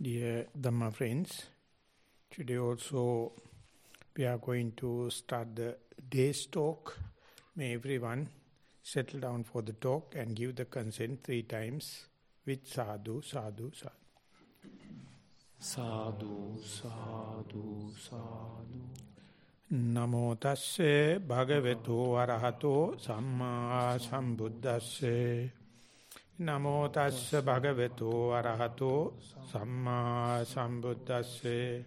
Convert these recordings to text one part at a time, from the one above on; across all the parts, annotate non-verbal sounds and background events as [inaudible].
Dear Dhamma friends, today also we are going to start the day's talk. May everyone settle down for the talk and give the consent three times with sadhu, sadhu, sadhu. Sadhu, sadhu, sadhu. නමෝ තස්සේ භගවතු වරහතෝ සම්මා සම්බුද්දස්සේ නමෝ තස්ස භගවතු වරහතෝ සම්මා සම්බුද්දස්සේ.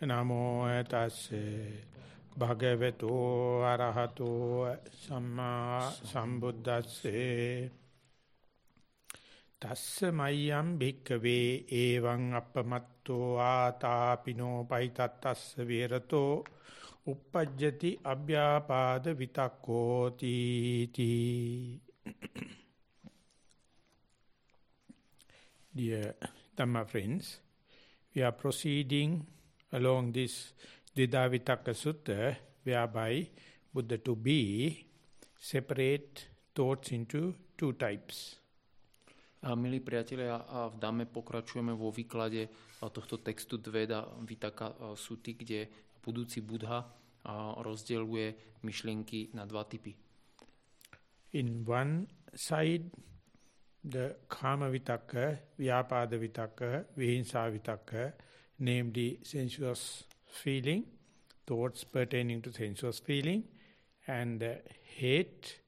නමෝ තස්සේ භගවතු වරහතෝ සම්මා සම්බුද්දස්සේ. තස්ස මය්‍යම් භික්කවේ එවං අපමත්තෝ ආතාපිනෝ පයිතත්තස්ස විරතෝ uppajjati abhyapada vitakkoti ti Dear Dhamma friends, we are proceeding along this Didavitaka Sutta whereby Buddha to be separate thoughts into two types. A milí priatelia, a v Dame pokračujeme vo výklade tohto textu Dveda Vitaka Suty, kde budúci Budha rozdeľuje myšlienky na dva typy. In one side, the kama vitaka, vyapada vitaka, vihinsa vitaka, namely sensuous feeling, thoughts pertaining to sensuous feeling, and the hate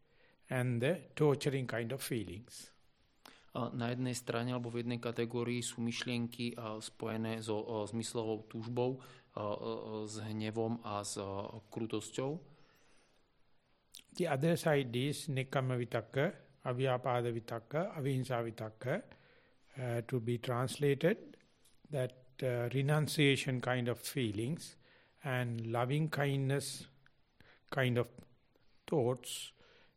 and the torturing kind of feelings. Na jednej strane alebo v jednej kategórii sú myšlienky spojené so zmyslovou túžbou s hnevom a s krutosťou. The other side is nekama vitaka, avyapada vitaka, avihinsa vitaka, uh, to be translated that uh, renunciation kind of feelings and loving kindness kind of thoughts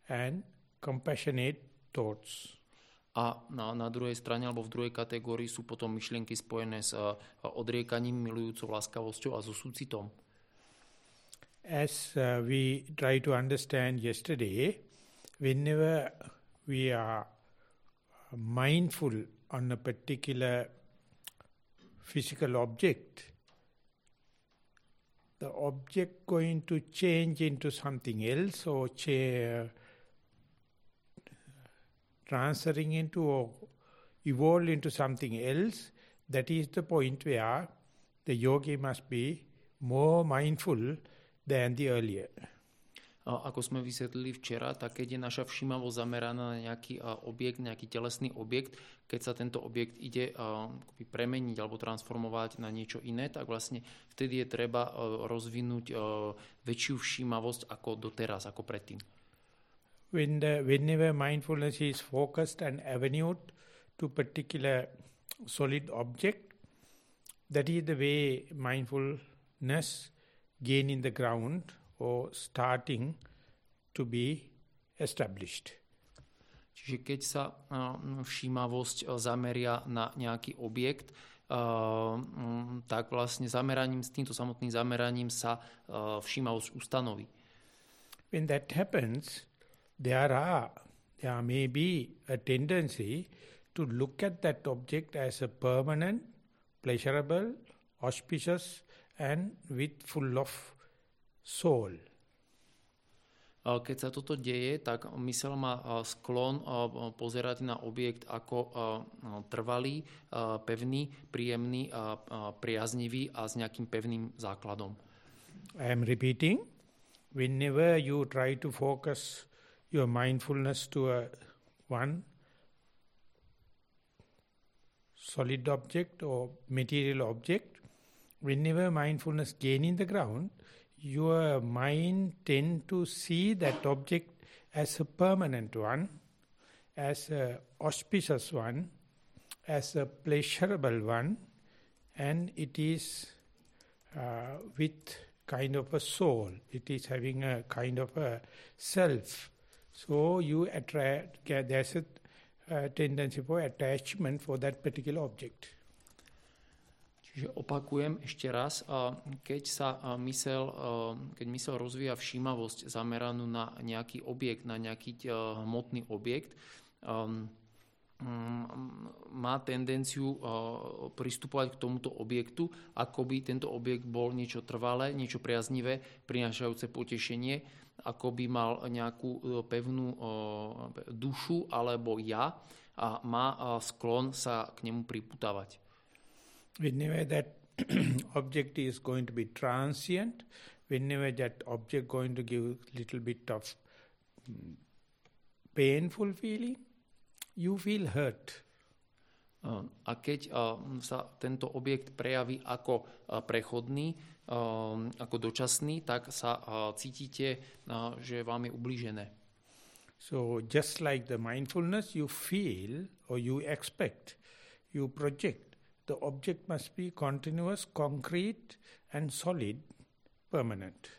and compassionate thoughts. A na, na druhej strane alebo v druhej kategórii sú potom myšlienky spojené s uh, odriekaním, milujúcou láskavosťou a so súcitom. As uh, we try to understand yesterday, whenever we are mindful on a particular physical object, the object going to change into something else or change transferring into or evolve into something else, that is the point where the yogi must be more mindful than the earlier. Ako sme vysvetlili včera, tak keď je naša všímavosť zameraná na nejaký objekt, nejaký telesný objekt, keď sa tento objekt ide premeniť alebo transformovať na niečo iné, tak vlastne vtedy je treba rozvinúť väčšiu všímavosť ako doteraz, ako predtým. When the, whenever mindfulness is focused and avenued to particular solid object, that is the way mindfulness gain in the ground or starting to be established. Čiže keď sa uh, všímavosť uh, zameria na nejaký objekt, uh, um, tak vlastne zameraním, s týmto samotným zameraním sa všímavosť ustanoví. When that happens, there are there may be a tendency to look at that object as a permanent, pleasurable, auspicious and with full of soul. Keď sa toto deje, tak mysel má sklon pozerať na objekt ako trvalý, pevný, príjemný, priaznivý a s nejakým pevným základom. I am repeating, whenever you try to focus your mindfulness to a one solid object or material object, whenever mindfulness gain in the ground, your mind tend to see that object as a permanent one, as a auspicious one, as a pleasurable one, and it is uh, with kind of a soul. It is having a kind of a self So you attract, there's a uh, tendency for attachment for that particular object. Čiže opakujem ešte raz, keď sa mysel, keď mysel rozvíja všímavosť zameranú na nejaký objekt, na nejaký hmotný objekt, um, mm, má tendenciu pristupovať k tomuto objektu, ako by tento objekt bol niečo trvalé, niečo priaznivé, prinášajúce potešenie, ako by mal nejakú pevnú dušu alebo ja a má sklon sa k nemu priputávať. Whenever that [clears throat] object is going to be transient, whenever that object going to give little bit of painful feeling, you feel hurt. Uh, a keď uh, sa tento objekt prejaví ako uh, prechodný, um, ako dočasný, tak sa cítite, že vám je ublížené. So just like the mindfulness you feel or you expect, you project, the object must be continuous, concrete and solid, permanent.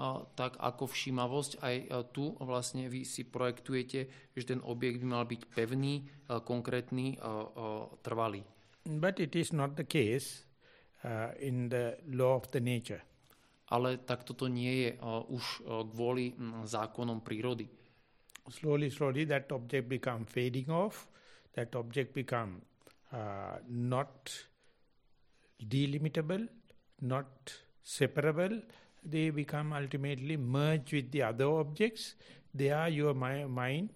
A, tak ako všímavosť, aj tu vlastne vy si projektujete, že ten objekt by mal byť pevný, konkrétny, trvalý. But it is not the case uh, in the law of the nature. Ale tak toto nie je uh, už uh, kvôli um, zákonom prírody. Slowly, slowly that object become fading off, that object become uh, not delimitable, not separable, they become ultimately merged with the other objects. They are your mi mind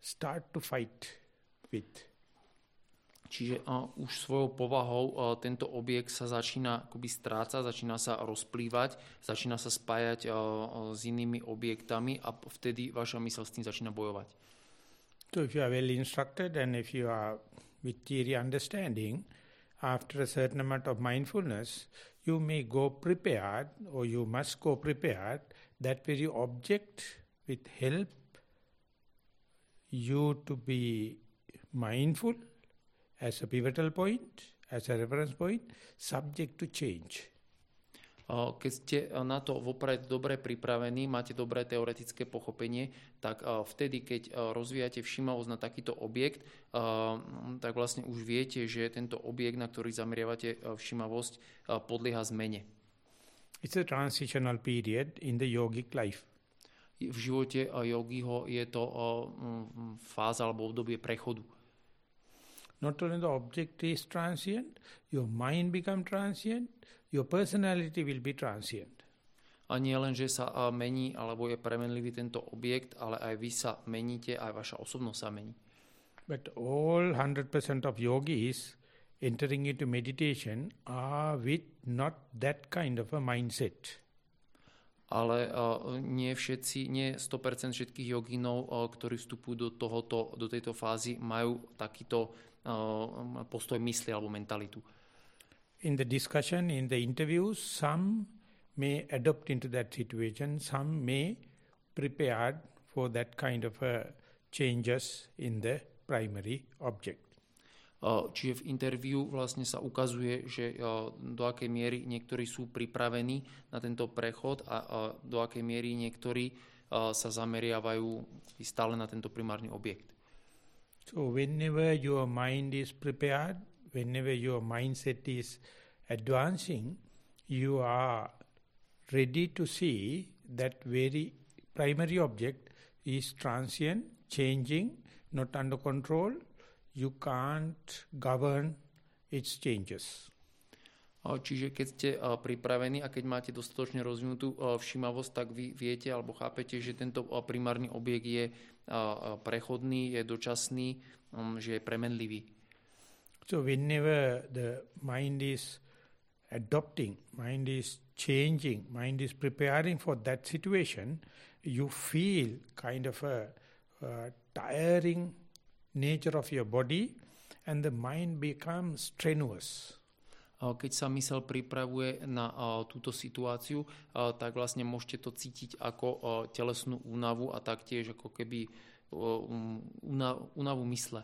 start to fight with. Čiže uh, už svojou povahou uh, tento objekt sa začína akoby strácať, začína sa rozplývať, začína sa spájať uh, s inými objektami a vtedy vaša mysl s tým začína bojovať. So if you are well instructed and if you are with theory understanding, after a certain amount of mindfulness, you may go prepared or you must go prepared that very object with help you to be mindful as a pivotal point, as a reference point, subject to change. Keď ste na to vopred dobre pripravení, máte dobré teoretické pochopenie, tak vtedy, keď rozvíjate všímavosť na takýto objekt, tak vlastne už viete, že tento objekt, na ktorý zameriavate všímavosť, podlieha zmene. It's a transitional period in the yogic life. V živote yogiho je to fáza alebo obdobie prechodu. Not only the object is transient, your mind become transient, your personality will be transient. A nie len, že sa mení alebo je premenlivý tento objekt, ale aj vy sa meníte, aj vaša osobnosť sa mení. But all 100% of yogis entering into meditation are with not that kind of a mindset. Ale uh, nie všetci, nie 100% všetkých joginov, uh, ktorí vstupujú do, tohoto, do tejto fázy, majú takýto uh, postoj mysli alebo mentalitu in the discussion, in the interviews, some may adopt into that situation, some may prepare for that kind of uh, changes in the primary object. Uh, Čiže v interviu vlastne sa ukazuje, že uh, do akej miery niektorí sú pripravení na tento prechod a uh, do akej miery niektorí sa zameriavajú stále na tento primárny objekt. So whenever your mind is prepared whenever your mindset is advancing, you are ready to see that very primary object is transient, changing, not under control. You can't govern its changes. Čiže keď ste pripravení a keď máte dostatočne rozvinutú všímavosť, tak vy viete alebo chápete, že tento primárny objekt je prechodný, je dočasný, že je premenlivý. So whenever the mind is adopting, mind is changing, mind is preparing for that situation, you feel kind of a, a tiring nature of your body and the mind becomes strenuous. Keď sa mysel pripravuje na uh, túto situáciu, uh, tak vlastne môžete to cítiť ako uh, telesnú únavu a taktiež ako keby um, únavu mysle.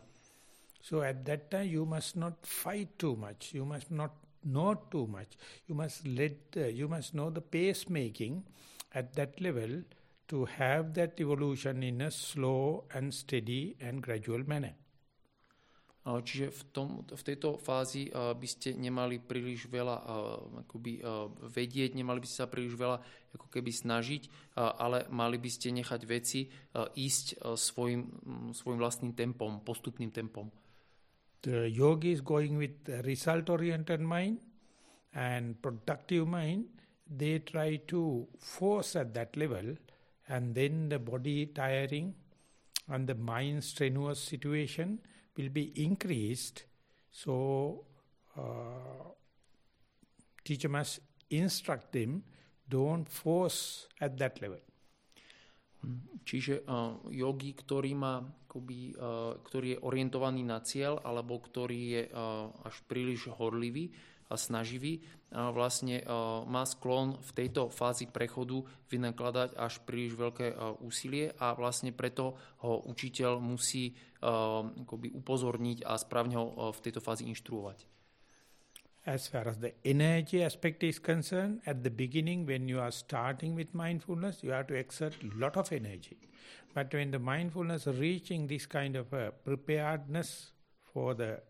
So at that time you must not fight too much. You must not know too much. You must let, uh, you must know the pace making at that level to have that evolution in a slow and steady and gradual manner. Čiže v, tom, v tejto fázi uh, by ste nemali príliš veľa uh, akoby, uh, vedieť, nemali by ste sa príliš veľa ako keby snažiť, uh, ale mali by ste nechať veci uh, ísť svojim, um, svojim vlastným tempom, postupným tempom. The yogi is going with result-oriented mind and productive mind. They try to force at that level and then the body tiring and the mind strenuous situation will be increased. So uh, teacher must instruct them, don't force at that level. Čiže uh, yogi, ktorý, má, akoby, uh, ktorý je orientovaný na cieľ alebo ktorý je uh, až príliš horlivý a snaživý, vlastne má sklon v tejto fázi prechodu vynakladať až príliš veľké úsilie a vlastne preto ho učiteľ musí akoby upozorniť a správne ho v tejto fázi inštruovať. As far as the energy aspect is concerned, at the beginning when you are starting with mindfulness, you have to exert a lot of energy. But when the mindfulness reaching this kind of preparedness for the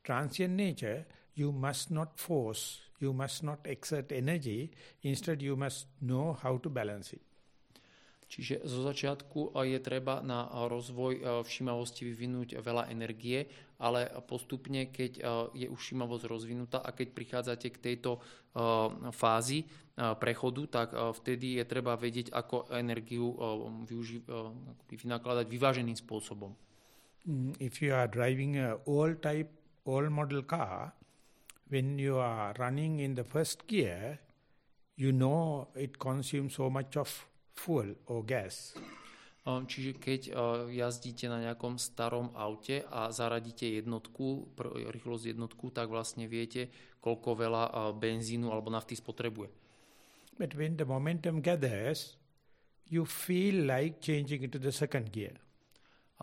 transient nature, you must not force, you must not exert energy, instead you must know how to balance it. Čiže zo začiatku je treba na rozvoj všímavosti vyvinúť veľa energie, ale postupne, keď je už všímavosť rozvinutá a keď prichádzate k tejto fázi prechodu, tak vtedy je treba vedieť, ako energiu využi- vynakladať vyváženým spôsobom. Mm, if you are driving a old type, old model car, when you are running in the first gear, you know it consumes so much of fuel or gas. Čiže keď jazdíte na nejakom starom aute a zaradíte jednotku, rýchlosť jednotku, tak vlastne viete, koľko veľa benzínu alebo nafty spotrebuje. But when the momentum gathers, you feel like changing into the second gear.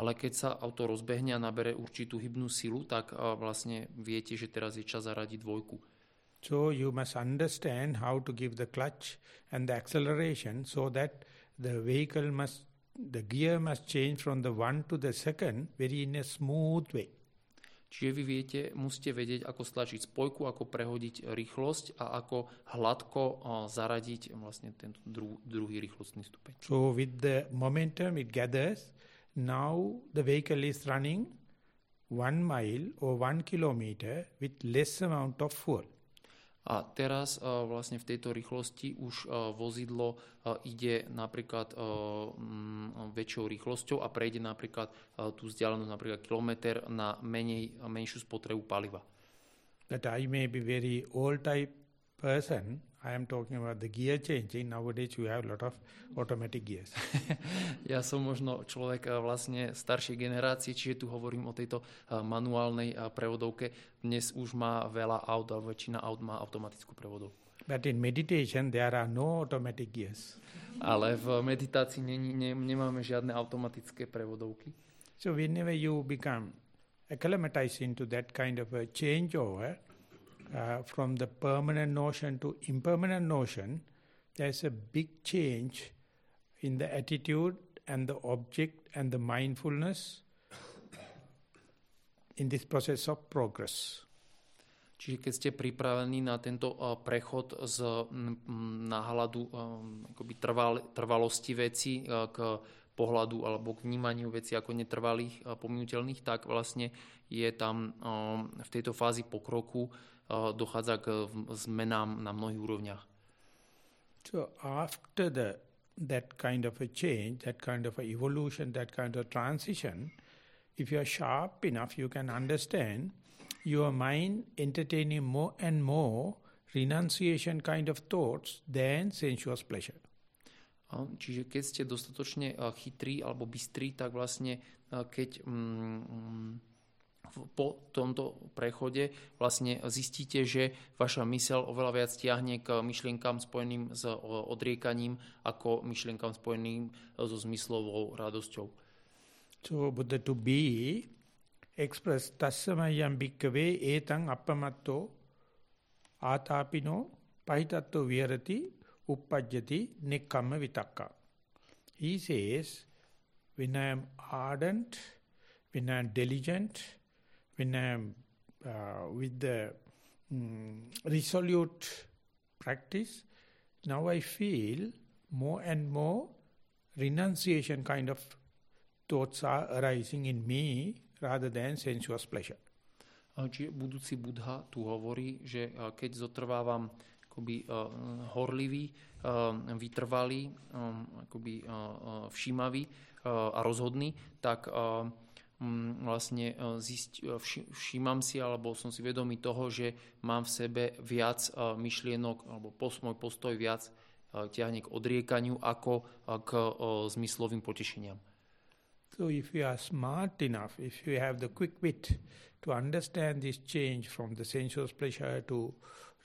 Ale keď sa auto rozbehne a nabere určitú hybnú silu, tak vlastne viete, že teraz je čas zaradiť dvojku. So you must understand how to give the clutch and the acceleration so that the vehicle must the gear must change from the one to the second very in a smooth way. Čiže vy viete, musíte vedieť, ako stlačiť spojku, ako prehodiť rýchlosť a ako hladko zaradiť vlastne ten dru, druhý rýchlostný stupeň. So with the momentum it gathers, now the vehicle is running one mile or one kilometer with less amount of fuel. A teraz uh, vlastne v tejto rýchlosti už uh, vozidlo uh, ide napríklad um, väčšou rýchlosťou a prejde napríklad tú vzdialenosť napríklad kilometr na menej, menšiu spotrebu paliva. That I may be very old type person, I am talking about the gear changing. Nowadays you have a lot of automatic gears. [laughs] ja som možno človek vlastne staršej generácie, čiže tu hovorím o tejto manuálnej prevodovke. Dnes už má veľa aut, alebo väčšina aut má automatickú prevodovku. But in meditation there are no automatic gears. Ale v meditácii ne, ne, nemáme žiadne automatické prevodovky. So whenever you become acclimatized into that kind of a changeover, uh, from the permanent notion to impermanent notion, there's a big change in the attitude and the object and the mindfulness in this process of progress. Čiže keď ste pripravení na tento uh, prechod z um, náhľadu um, akoby trval, trvalosti veci uh, k pohľadu alebo k vnímaniu veci ako netrvalých, uh, pominuteľných, tak vlastne je tam um, v tejto fázi pokroku dochádza k zmenám na mnohých úrovniach. So after the, that kind of a change, that kind of a evolution, that kind of transition, if you are sharp enough, you can understand your mind entertaining more and more renunciation kind of thoughts than sensuous pleasure. Čiže keď ste dostatočne chytrí alebo bystrí, tak vlastne keď mm, po tomto prechode vlastne zistíte, že vaša mysel oveľa viac tiahne k myšlienkám spojeným s odriekaním ako myšlienkám spojeným so zmyslovou radosťou. So Buddha to be express tassamayam bhikkave etang appamatto atapino pahitatto virati uppajjati nekkamma vitakka. He says, when I am ardent, when I am diligent, when I'm uh, with the um, resolute practice, now I feel more and more renunciation kind of thoughts are arising in me rather than sensuous pleasure. Čiže budúci Budha tu hovorí, že keď zotrvávam akoby horlivý, vytrvalý, akoby všímavý a rozhodný, tak vlastne zist, všímam si, alebo som si vedomý toho, že mám v sebe viac myšlienok, alebo môj postoj viac ťahne k odriekaniu ako k zmyslovým potešeniam. So if you are smart enough, if you have the quick wit to understand this change from the sensuous pleasure to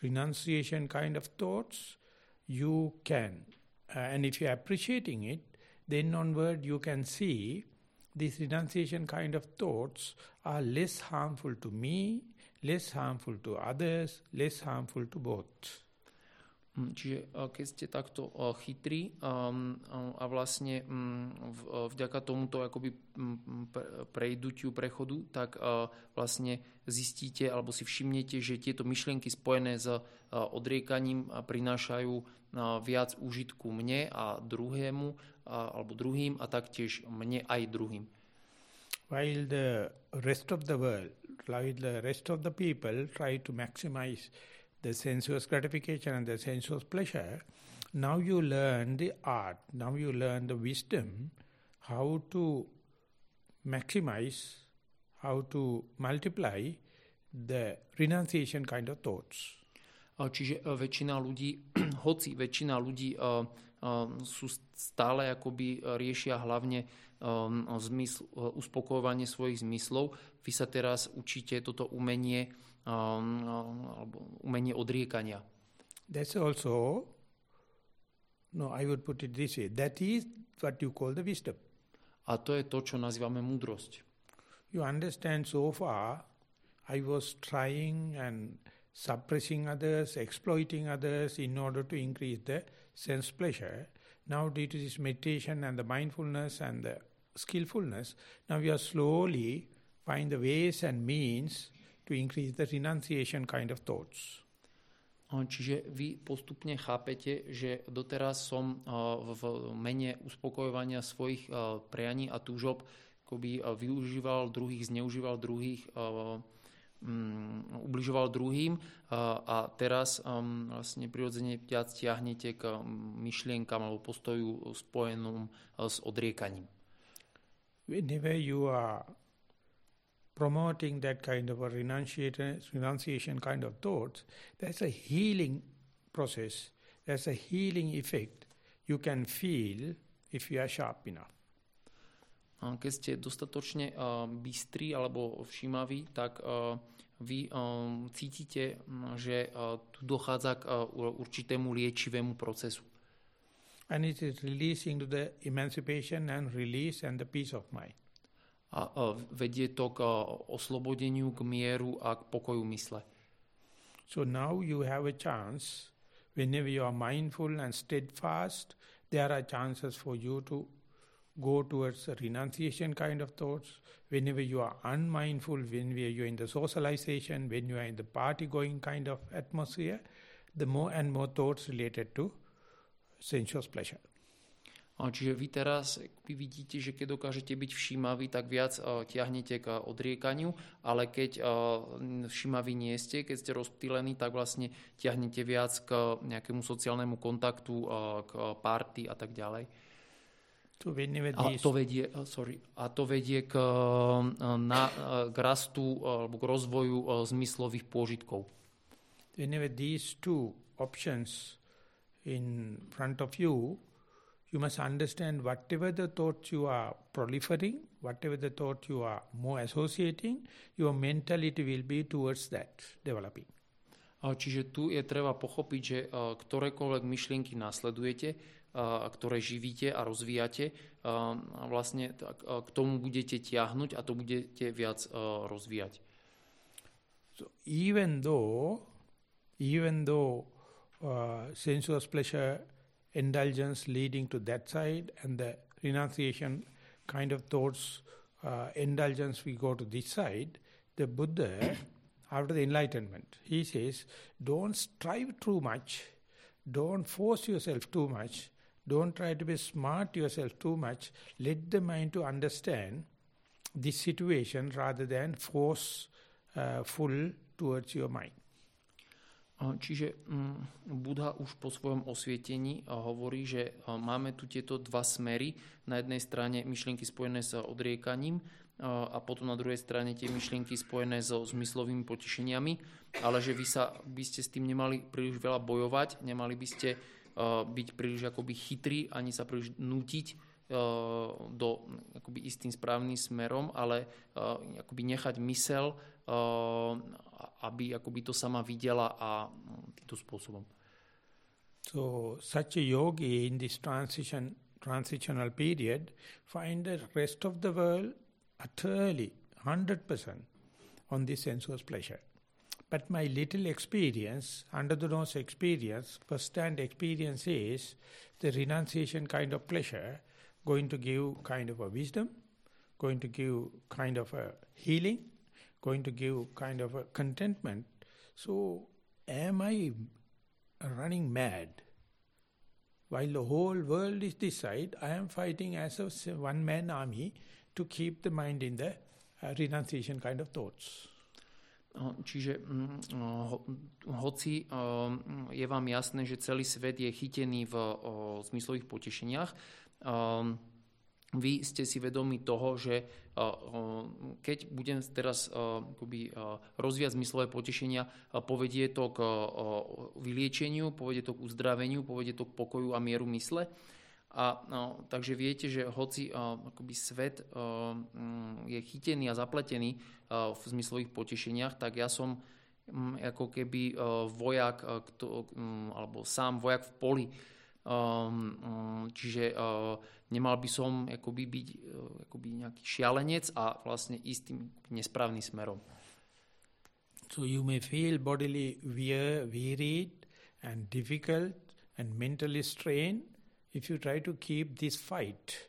renunciation kind of thoughts, you can. Uh, and if you are appreciating it, then onward you can see these renunciation kind of thoughts are less harmful to me, less harmful to others, less harmful to both. Hm, čiže keď ste takto chytrí um, a vlastne mm, vďaka tomuto akoby mm, prejdutiu prechodu, tak vlastne zistíte alebo si všimnete, že tieto myšlienky spojené s odriekaním prinášajú viac užitku mne a druhému alebo druhým a taktiež mne aj druhým. While the rest of the world, while the rest of the people try to maximize the sensuous gratification and the sensuous pleasure, now you learn the art, now you learn the wisdom, how to maximize, how to multiply the renunciation kind of thoughts. Čiže e, väčšina ľudí, [clears throat] hoci väčšina ľudí uh, uh, sú stále akoby riešia hlavne um, zmysl, uh, uspokojovanie svojich zmyslov, vy sa teraz učíte toto umenie Um, alebo umenie odriekania. That's also, no I would put it this way, that is what you call the wisdom. A to je to, čo nazývame múdrosť. You understand so far, I was trying and suppressing others, exploiting others in order to increase the sense pleasure. Now due to this meditation and the mindfulness and the skillfulness, now we are slowly find the ways and means to increase the renunciation kind of thoughts. Čiže vy postupne chápete, že doteraz som eh, v mene uspokojovania svojich eh, prianí a túžob akoby eh, využíval druhých, zneužíval druhých, ubližoval druhým a teraz um, vlastne prirodzene viac tiahnete k myšlienkam alebo postoju spojenom s odriekaním. Whenever you are promoting that kind of a renunciation, renunciation kind of thoughts, there's a healing process, there's a healing effect you can feel if you are sharp enough. Keď ste dostatočne uh, bystrí alebo všímaví, tak uh, vy um, cítite, že uh, tu dochádza k určitému liečivému procesu. And it is releasing to the emancipation and release and the peace of mind a vedie to k oslobodeniu, k mieru a k pokoju mysle. So now you have a chance, whenever you are mindful and steadfast, there are chances for you to go towards a renunciation kind of thoughts. Whenever you are unmindful, whenever you are in the socialization, when you are in the party going kind of atmosphere, the more and more thoughts related to sensuous pleasure. Čiže vy teraz vy vidíte, že keď dokážete byť všímaví, tak viac tiahnete k odriekaniu, ale keď všímaví nie ste, keď ste rozptýlení, tak vlastne tiahnete viac k nejakému sociálnemu kontaktu, k party a tak ďalej. A to vedie, sorry, a to vedie k, na, k rastu alebo k rozvoju zmyslových pôžitkov. Whenever these two options in front of you you must understand whatever the thoughts you are proliferating, whatever the thought you are more associating, your mentality will be towards that developing. Čiže tu je treba pochopiť, že ktorékoľvek myšlienky následujete, ktoré živíte a rozvíjate, vlastne k tomu budete a to budete viac rozvíjať. So even though, even though uh, sensuous pleasure indulgence leading to that side and the renunciation kind of thoughts, uh, indulgence we go to this side, the Buddha, [coughs] after the enlightenment, he says, don't strive too much, don't force yourself too much, don't try to be smart yourself too much, let the mind to understand this situation rather than force uh, full towards your mind. Čiže mm, Buddha už po svojom osvietení hovorí, že máme tu tieto dva smery. Na jednej strane myšlienky spojené s odriekaním a potom na druhej strane tie myšlienky spojené so zmyslovými potešeniami, ale že vy, sa, by ste s tým nemali príliš veľa bojovať, nemali by ste byť príliš akoby chytrí, ani sa príliš nútiť do akoby istým správnym smerom, ale akoby nechať mysel aby akoby to sama videla a týmto spôsobom. So such a yogi in this transition transitional period find the rest of the world utterly 100% on this sensuous pleasure. But my little experience, under the nose experience, first-hand experience is the renunciation kind of pleasure going to give kind of a wisdom, going to give kind of a healing, going to give kind of a contentment. So am I running mad? While the whole world is this side, I am fighting as a one-man army to keep the mind in the uh, renunciation kind of thoughts. Čiže ho, hoci je vám jasné, že celý svet je chytený v zmyslových potešeniach, vy ste si vedomi toho, že keď budem teraz akoby, rozvíjať zmyslové potešenia, povedie to k vyliečeniu, povedie to k uzdraveniu, povedie to k pokoju a mieru mysle. A, no, takže viete, že hoci akoby svet mm, je chytený a zapletený v zmyslových potešeniach, tak ja som mm, ako keby vojak, alebo sám vojak v poli, Um, um, čiže uh, nemal by som akoby byť uh, akoby nejaký šialenec a vlastne ísť tým nesprávnym smerom. So you may feel bodily wear, and difficult and mentally strained if you try to keep this fight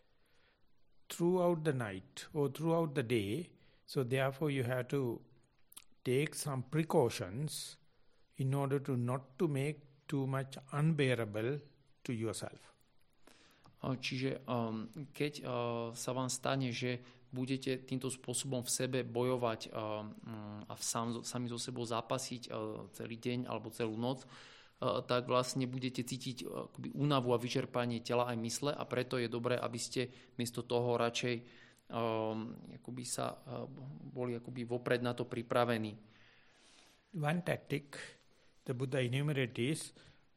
throughout the night or throughout the day. So therefore you have to take some precautions in order to not to make too much unbearable to yourself. Čiže um, keď uh, sa vám stane, že budete týmto spôsobom v sebe bojovať uh, a sám, sami so sebou zápasiť uh, celý deň alebo celú noc, tak vlastne budete cítiť akoby únavu a vyčerpanie tela aj mysle a preto je dobré, aby ste miesto toho radšej um, akoby sa boli akoby vopred na to pripravení. One tactic the Buddha enumerates is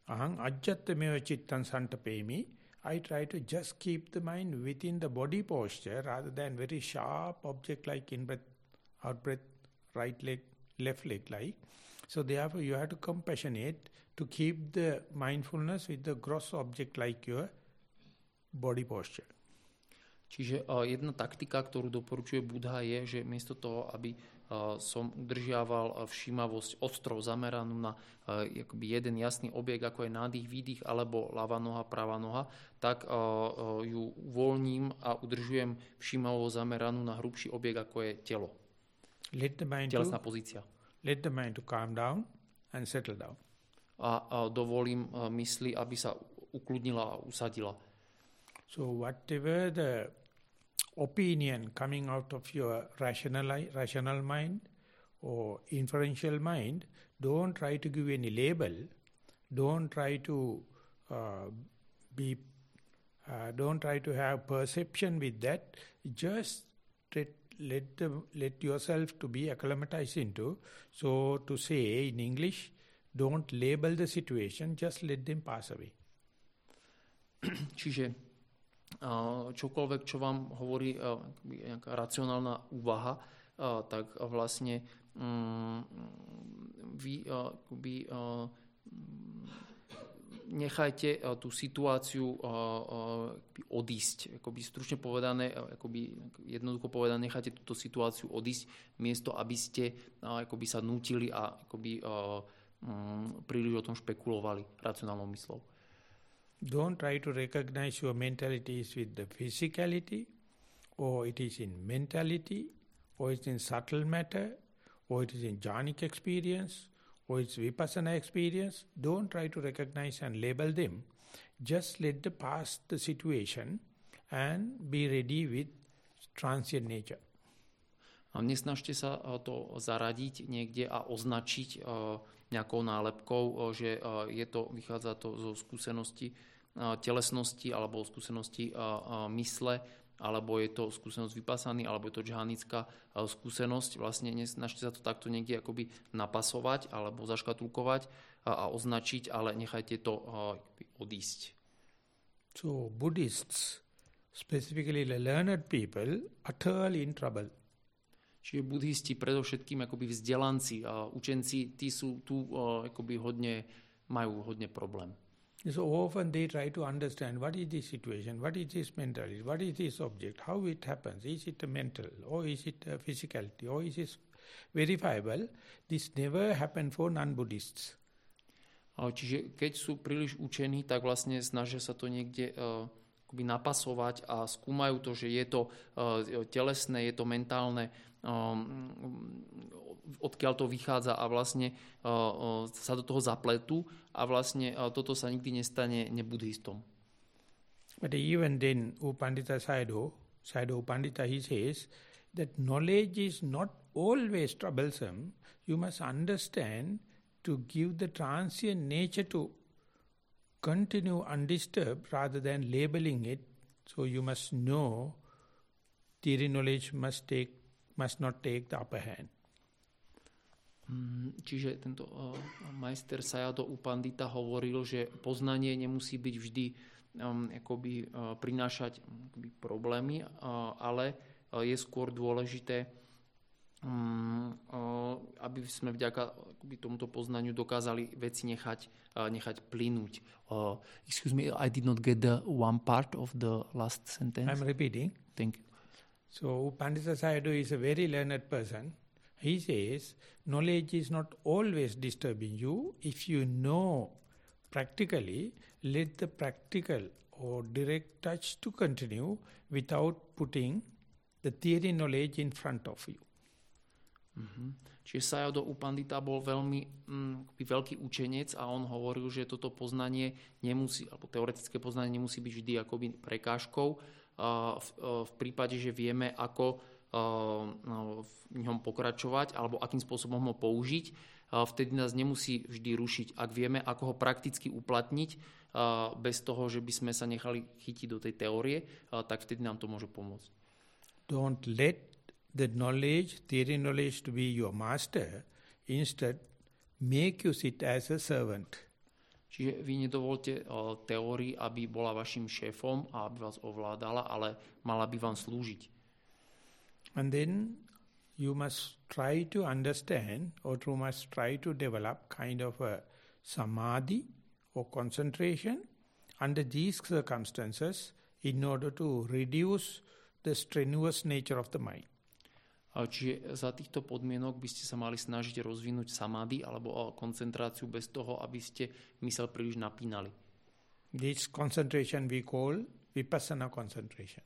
aham ajjattameva chittan santapemi, I try to just keep the mind within the body posture rather than very sharp object like in-breath, out-breath, right leg, left leg like. So therefore you have to compassionate to keep the mindfulness with the gross object like your body posture. Čiže uh, jedna taktika, ktorú doporučuje Buddha je, že miesto toho, aby som udržiaval všímavosť ostrov zameranú na akoby jeden jasný objekt, ako je nádych, výdych alebo ľavá noha, pravá noha, tak ju uvoľním a udržujem všímavosť zameranú na hrubší objekt, ako je telo. Let the mind Telesná to, pozícia. Let the mind to calm down and settle down. A, a dovolím mysli, aby sa ukludnila a usadila. So whatever the opinion coming out of your rational, rational mind or inferential mind, don't try to give any label, don't try to uh, be, uh, don't try to have perception with that, just let, let, the, let yourself to be acclimatized into. So to say in English, don't label the situation, just let them pass away. [clears throat] Čiže čokoľvek, čo vám hovorí nejaká racionálna úvaha, tak vlastne mm, vy akoby, nechajte tú situáciu odísť. Akoby stručne povedané, akoby jednoducho povedané, nechajte túto situáciu odísť, miesto aby ste akoby sa nutili a akoby, mm, príliš o tom špekulovali racionálnou myslou. Don't try to recognize your mentality is with the physicality, or it is in mentality, or it's in subtle matter, or it is in jhanic experience, or it's vipassana experience. Don't try to recognize and label them. Just let the past the situation and be ready with transient nature. Nesnažte sa to zaradiť niekde a označiť nejakou nálepkou, že je to, vychádza to zo skúsenosti telesnosti alebo skúsenosti mysle, alebo je to skúsenosť vypasaný, alebo je to džhanická skúsenosť. Vlastne nesnažte sa to takto niekde akoby napasovať alebo zaškatulkovať a, označiť, ale nechajte to odísť. So Buddhists, specifically learned people, utterly in trouble. Čiže buddhisti, predovšetkým akoby vzdelanci a učenci, tí sú tu akoby hodne, majú hodne problém. So often they try to understand what is the situation, what is this mentality, what is this object, how it happens, is it mental, or is it a physicality, or is it verifiable. This never happened for non-Buddhists. Čiže keď sú príliš učení, tak vlastne snažia sa to niekde uh, napasovať a skúmajú to, že je to uh, telesné, je to mentálne, Ehm, odkiaľ to vychádza a vlastne sa do toho zapletú a vlastne toto sa nikdy nestane nebudhistom. But even then, Upandita Sayadaw, Sayadaw Upandita, he says that knowledge is not always troublesome. You must understand to give the transient nature to continue undisturbed rather than labeling it. So you must know theory knowledge must take must not take the upper hand. Mm, čiže tento uh, majster Sayado Upandita hovoril, že poznanie nemusí byť vždy um, akoby, uh, prinášať akoby, problémy, uh, ale uh, je skôr dôležité, um, uh, aby sme vďaka akoby, tomuto poznaniu dokázali veci nechať, uh, nechať plynúť. Uh, excuse me, I did not get the one part of the last sentence. I'm repeating. Thank you. So Pandita Sayadaw is a very learned person. He says, knowledge is not always disturbing you. If you know practically, let the practical or direct touch to continue without putting the theory knowledge in front of you. Mm-hmm. Čiže Sayado Upandita bol veľmi mm, veľký učenec a on hovoril, že toto poznanie nemusí, alebo teoretické poznanie nemusí byť vždy akoby prekážkou v, prípade, že vieme, ako No, v ňom pokračovať alebo akým spôsobom ho použiť. Vtedy nás nemusí vždy rušiť. Ak vieme, ako ho prakticky uplatniť, bez toho, že by sme sa nechali chytiť do tej teórie, tak vtedy nám to môže pomôcť. Don't let the knowledge, theory knowledge to be your master. Instead, make you sit as a servant. Čiže vy nedovolte uh, teórii, aby bola vašim šéfom a aby vás ovládala, ale mala by vám slúžiť. And then you must try to understand or you must try to develop kind of a samadhi or concentration under these circumstances in order to reduce the strenuous nature of the mind. Čiže za týchto podmienok by ste sa mali snažiť rozvinúť samády alebo koncentráciu bez toho, aby ste mysel príliš napínali. This concentration we call vipassana concentration.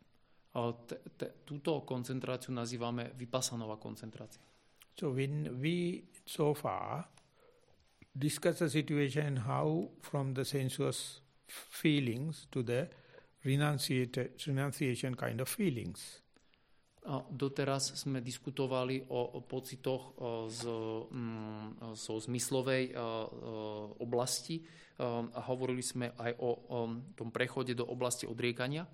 Túto koncentráciu nazývame vypasanová koncentrácia. So when we so far discuss the situation how from the sensuous feelings to the renunciation kind of feelings. Doteraz sme diskutovali o, pocitoch o, z, mm, zo zmyslovej o, oblasti hovorili sme aj o tom prechode do oblasti odriekania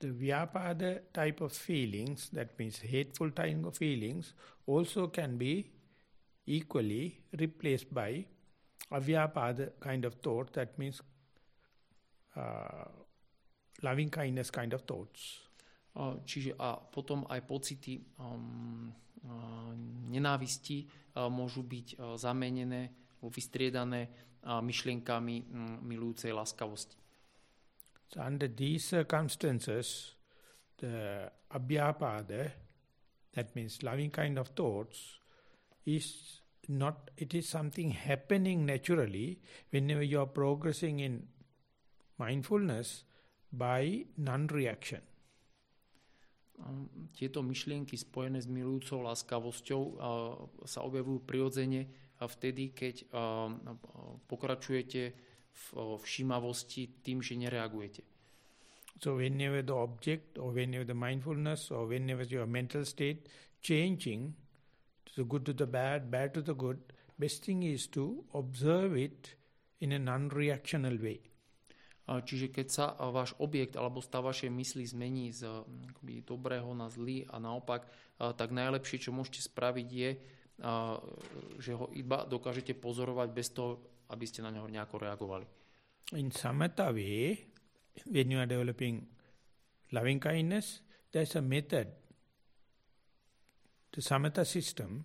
the vyapada type of feelings, that means hateful type of feelings, also can be equally replaced by avyapada kind of thought, that means uh, loving kindness kind of thoughts. Čiže a potom aj pocity um, nenávisti môžu byť zamenené, vystriedané uh, myšlienkami milujúcej láskavosti. So under these circumstances, the abhyapada, that means loving kind of thoughts, is not, it is something happening naturally whenever you are progressing in mindfulness by non-reaction. Tieto myšlienky spojené s milujúcou láskavosťou sa objavujú prirodzene vtedy, keď pokračujete v všímavosti tým, že nereagujete. So whenever the object or whenever the mindfulness or whenever your mental state changing the good to the bad, bad to the good, best thing is to observe it in a non-reactional way. Čiže keď sa váš objekt alebo stav vašej mysli zmení z akoby, dobrého na zlý a naopak, tak najlepšie, čo môžete spraviť je, že ho iba dokážete pozorovať bez toho, aby ste na neho nejako reagovali. In samatha way, when you are developing loving kindness, there's a method, the samatha system,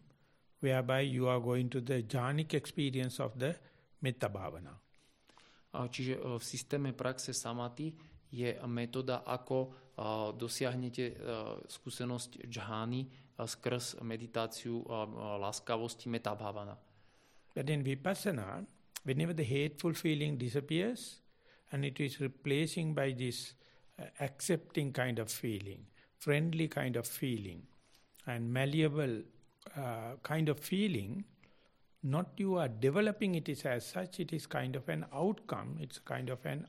whereby you are going to the jhanic experience of the metta bhavana. Čiže v systéme praxe samaty je metóda, ako dosiahnete skúsenosť džhány skrz meditáciu láskavosti metabhavana. But in vipassana, whenever the hateful feeling disappears and it is replacing by this uh, accepting kind of feeling, friendly kind of feeling, and malleable uh, kind of feeling, not you are developing it is as such, it is kind of an outcome, it's kind of an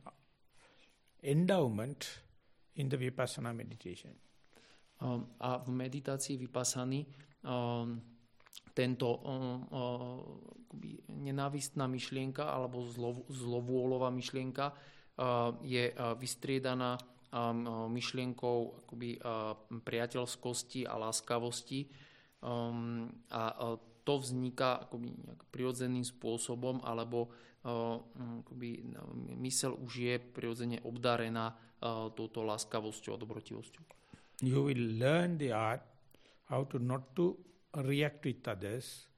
endowment in the vipassana meditation. Um, a v meditácii vypasaný um, tento um, uh, nenávistná myšlienka alebo zlo, zlovôľová myšlienka uh, je uh, vystriedaná um, myšlienkou akoby, uh, priateľskosti a láskavosti um, a uh, to vzniká akoby prirodzeným spôsobom, alebo akoby, mysel už je prirodzene obdarená touto láskavosťou a dobrotivosťou. You will learn the art how to not to react with others,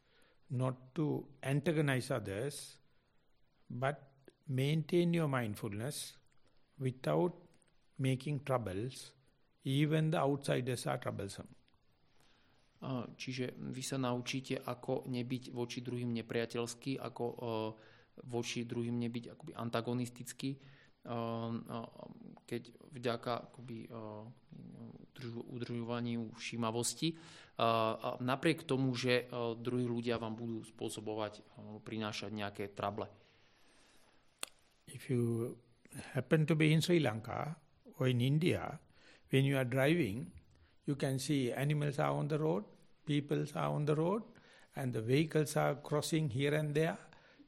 not to antagonize others, but maintain your mindfulness without making troubles, even the outsiders are troublesome. Čiže vy sa naučíte, ako nebyť voči druhým nepriateľský, ako voči druhým nebyť akoby antagonistický, keď vďaka akoby, udržovaniu všímavosti. Napriek tomu, že druhí ľudia vám budú spôsobovať, prinášať nejaké trable. If you happen to be in Sri Lanka or in India, when you are driving, you can see animals are on the road, people are on the road, and the vehicles are crossing here and there.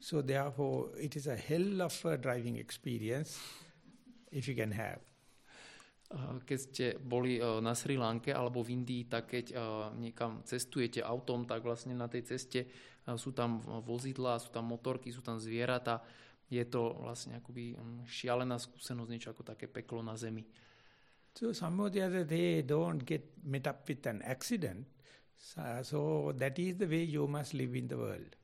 So therefore, it is a hell of a driving experience if you can have. Keď ste boli na Sri Lanke alebo v Indii, tak keď niekam cestujete autom, tak vlastne na tej ceste sú tam vozidla, sú tam motorky, sú tam zvieratá. Je to vlastne akoby mm, šialená skúsenosť, niečo ako také peklo na zemi. So some of the other, they don't get met up with an accident. So, so that is the way you must live in the world.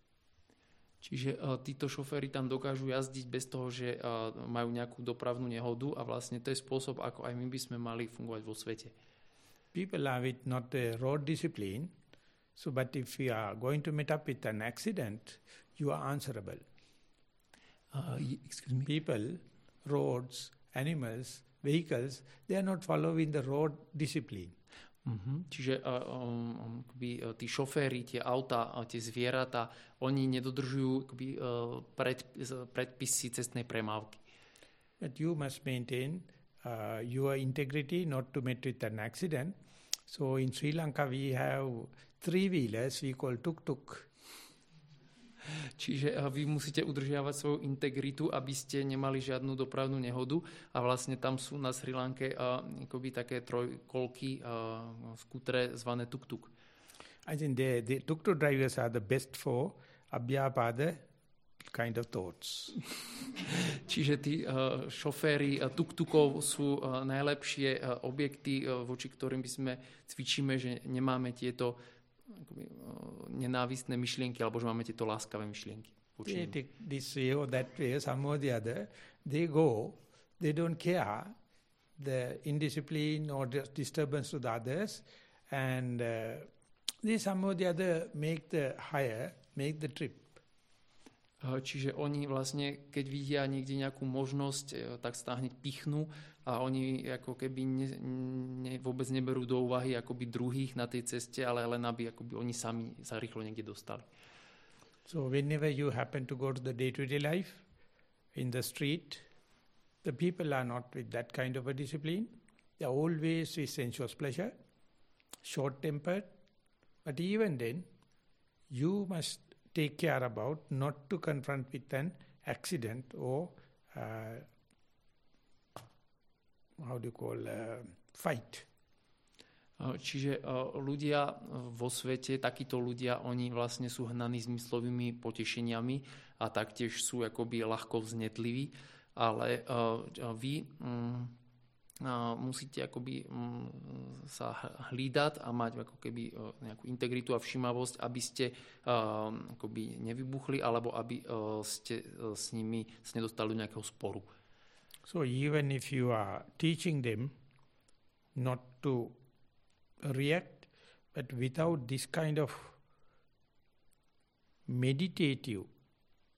Čiže uh, títo šoféry tam dokážu jazdiť bez toho, že uh, majú nejakú dopravnú nehodu a vlastne to je spôsob, ako aj my by sme mali fungovať vo svete. People have it not a road discipline, so but if you are going to meet up with an accident, you are answerable. Uh, excuse me? People, roads, animals, vehicles, they are not following the road discipline. Mm-hmm. Čiže uh, um, akoby, uh, tí šoféry, tie auta, tie zvieratá, oni nedodržujú akoby, uh, pred, predpisy cestnej premávky. But you must maintain uh, your integrity not to meet with an accident. So in Sri Lanka we have three wheelers we call tuk-tuk. Čiže vy musíte udržiavať svoju integritu, aby ste nemali žiadnu dopravnú nehodu a vlastne tam sú na Sri Lanke akoby také trojkolky skutre zvané tuk-tuk. I think the, the tuk-tuk drivers are the best for abhyapada kind of thoughts. [laughs] Čiže tí uh, šoféry uh, tuk-tukov sú uh, najlepšie uh, objekty, uh, voči ktorým by sme cvičíme, že nemáme tieto akoby, nenávistné myšlienky, alebo že máme tieto láskavé myšlienky. They this way or that way, some or the other. They go, they don't care the indiscipline or the disturbance to the others, and uh, they some or the other make the higher, make the trip. Čiže oni vlastne, keď vidia niekde nejakú možnosť, e, tak sa hneď pichnú a oni ako keby ne, ne, vôbec neberú do úvahy akoby druhých na tej ceste, ale len aby akoby oni sami sa rýchlo niekde dostali. So whenever you happen to go to the day-to-day -day life, in the street, The people are not with that kind of a discipline. They are always with sensuous pleasure, short-tempered. But even then, you must take care about not to confront with an accident or uh, how do you call uh, fight. Čiže ľudia vo svete, takíto ľudia, oni vlastne sú hnaní zmyslovými potešeniami a taktiež sú akoby ľahko vznetliví, ale vy mm, musíte akoby mm, sa hlídať a mať ako keby nejakú integritu a všimavosť, aby ste akoby nevybuchli alebo aby ste s nimi sa nedostali do nejakého sporu. So even if you are teaching them not to react, but without this kind of meditative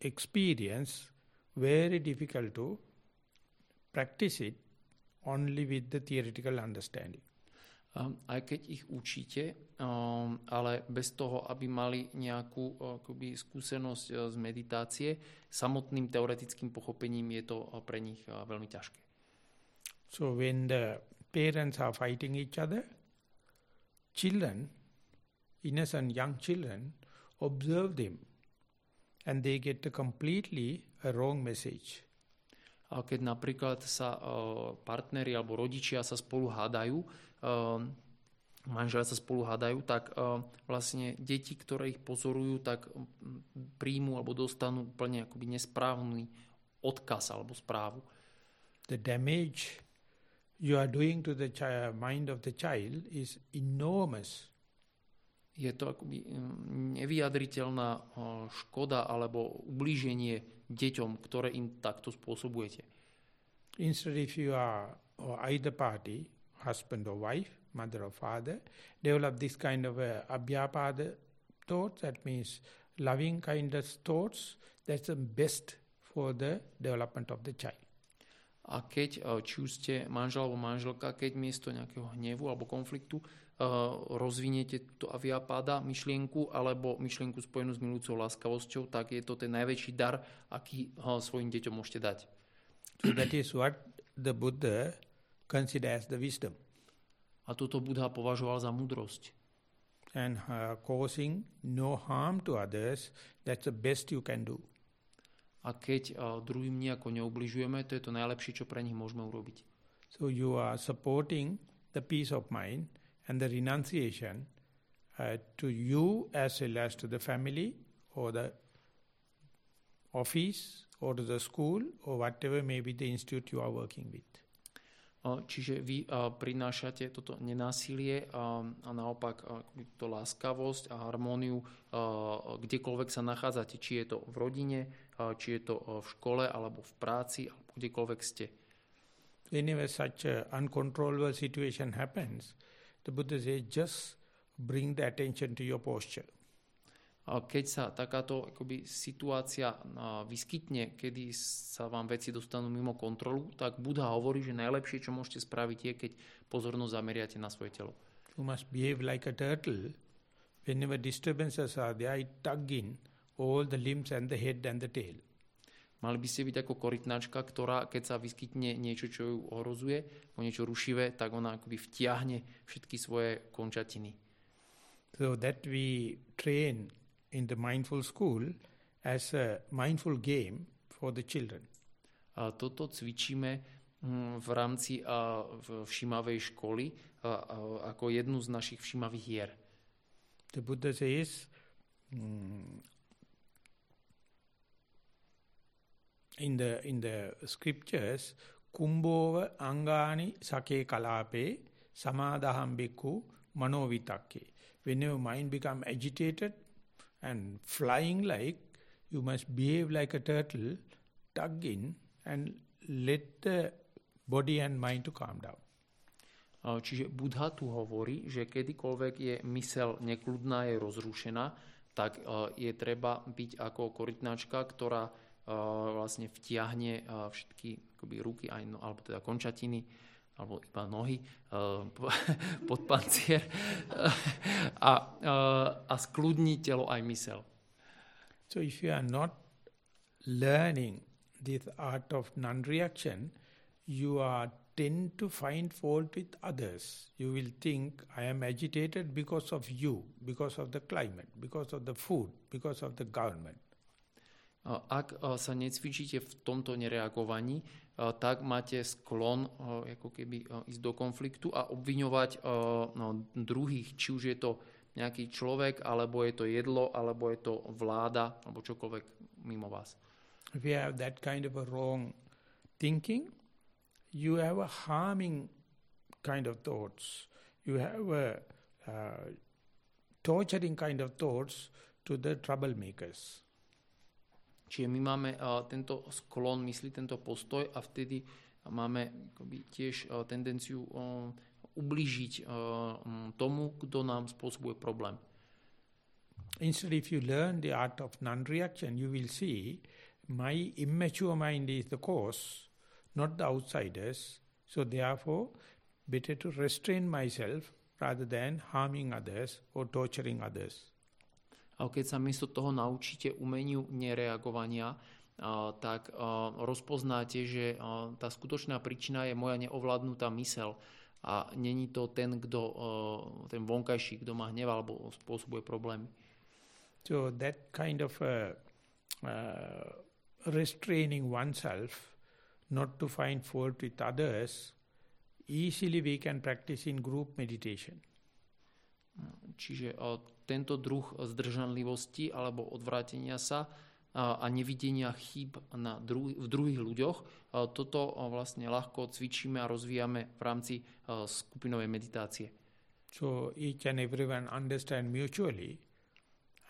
experience, very difficult to practice it only with the theoretical understanding. Um, aj keď ich učíte, um, ale bez toho, aby mali nejakú uh, akoby, skúsenosť uh, z meditácie, samotným teoretickým pochopením je to uh, pre nich uh, veľmi ťažké. So when the parents are fighting each other, children, innocent young children, observe them and they get a completely a wrong message. A keď napríklad sa partneri alebo rodičia sa spolu hádajú, manželia sa spolu hádajú, tak vlastne deti, ktoré ich pozorujú, tak príjmu alebo dostanú úplne akoby nesprávny odkaz alebo správu. The damage you are doing to the mind of the child is enormous. Je to akoby mm, nevyjadriteľná škoda alebo ublíženie deťom, ktoré im takto spôsobujete. Instead if you are or either party, husband or wife, mother or father, develop this kind of a abhyapada thoughts, that means loving kind of thoughts, that's the best for the development of the child. A keď, e, či už ste manžel alebo manželka, keď miesto nejakého hnevu alebo konfliktu rozviniete túto aviapáda myšlienku alebo myšlienku spojenú s milúcou láskavosťou, tak je to ten najväčší dar, aký e, svojim deťom môžete dať. So that is what the Buddha considers the wisdom. A toto Buddha považoval za múdrosť. And uh, causing no harm to others, that's the best you can do a keď uh, druhým nejako neubližujeme, to je to najlepšie, čo pre nich môžeme urobiť. So you are supporting the peace of mind and the renunciation uh, to you as well as to the family or the office or to the school or whatever may be the institute you are working with. Čiže vy prinášate toto nenásilie a naopak to láskavosť a harmóniu kdekoľvek sa nachádzate, či je to v rodine, či je to v škole, alebo v práci, alebo kdekoľvek ste. Whenever such uncontrollable situation happens, the Buddha says just bring the attention to your posture keď sa takáto akoby, situácia vyskytne, kedy sa vám veci dostanú mimo kontrolu, tak Buddha hovorí, že najlepšie, čo môžete spraviť, je, keď pozornosť zameriate na svoje telo. You must behave like a turtle. Whenever disturbances are there, it tug in all the limbs and the head and the tail. Mali by ste byť ako korytnačka, ktorá, keď sa vyskytne niečo, čo ju ohrozuje, o niečo rušivé, tak ona akoby vtiahne všetky svoje končatiny. So that we train in the mindful school as a mindful game for the children. A toto cvičíme mm, v rámci a, v všimavej školy a, a, ako jednu z našich všimavých hier. The Buddha says mm, in the in the scriptures kumbhova angani sake kalape samadaham bhikkhu manovitakke when your mind become agitated and flying like, you must behave like a turtle, tug in and let the body and mind to calm down. Čiže Buddha tu hovorí, že kedykoľvek je mysel nekľudná, je rozrušená, tak je treba byť ako korytnačka, ktorá vlastne vtiahne všetky akoby, ruky, aj, no, alebo teda končatiny, alebo iba nohy [laughs] pod pancier [laughs] a, a skľudní telo aj mysel. So if you are not learning this art of non-reaction, you are tend to find fault with others. You will think, I am agitated because of you, because of the climate, because of the food, because of the government. Ak sa necvičíte v tomto nereagovaní, tak máte sklon ako keby ísť do konfliktu a obviňovať no, druhých, či už je to nejaký človek, alebo je to jedlo, alebo je to vláda, alebo čokoľvek mimo vás. If you have that kind of a wrong thinking, you have a harming kind of thoughts. You have a uh, torturing kind of thoughts to the troublemakers. Čiže my máme uh, tento sklon mysli, tento postoj a vtedy máme tiež uh, tendenciu uh, ubližiť tomu, kto nám spôsobuje problém. Instead, if you learn the art of non-reaction, you will see my immature mind is the cause, not the outsiders. So therefore, better to restrain myself rather than harming others or torturing others. A keď sa miesto toho naučíte umeniu nereagovania, tak rozpoznáte, že tá skutočná príčina je moja neovládnutá mysel a není to ten, kto, ten vonkajší, kto ma hneva alebo spôsobuje problémy. So that kind of uh, uh, restraining oneself not to find fault with others, easily we can practice in group meditation. Čiže tento druh zdržanlivosti alebo odvrátenia sa a nevidenia chýb na druh- v druhých ľuďoch. Toto vlastne ľahko cvičíme a rozvíjame v rámci skupinovej meditácie. So each and everyone understand mutually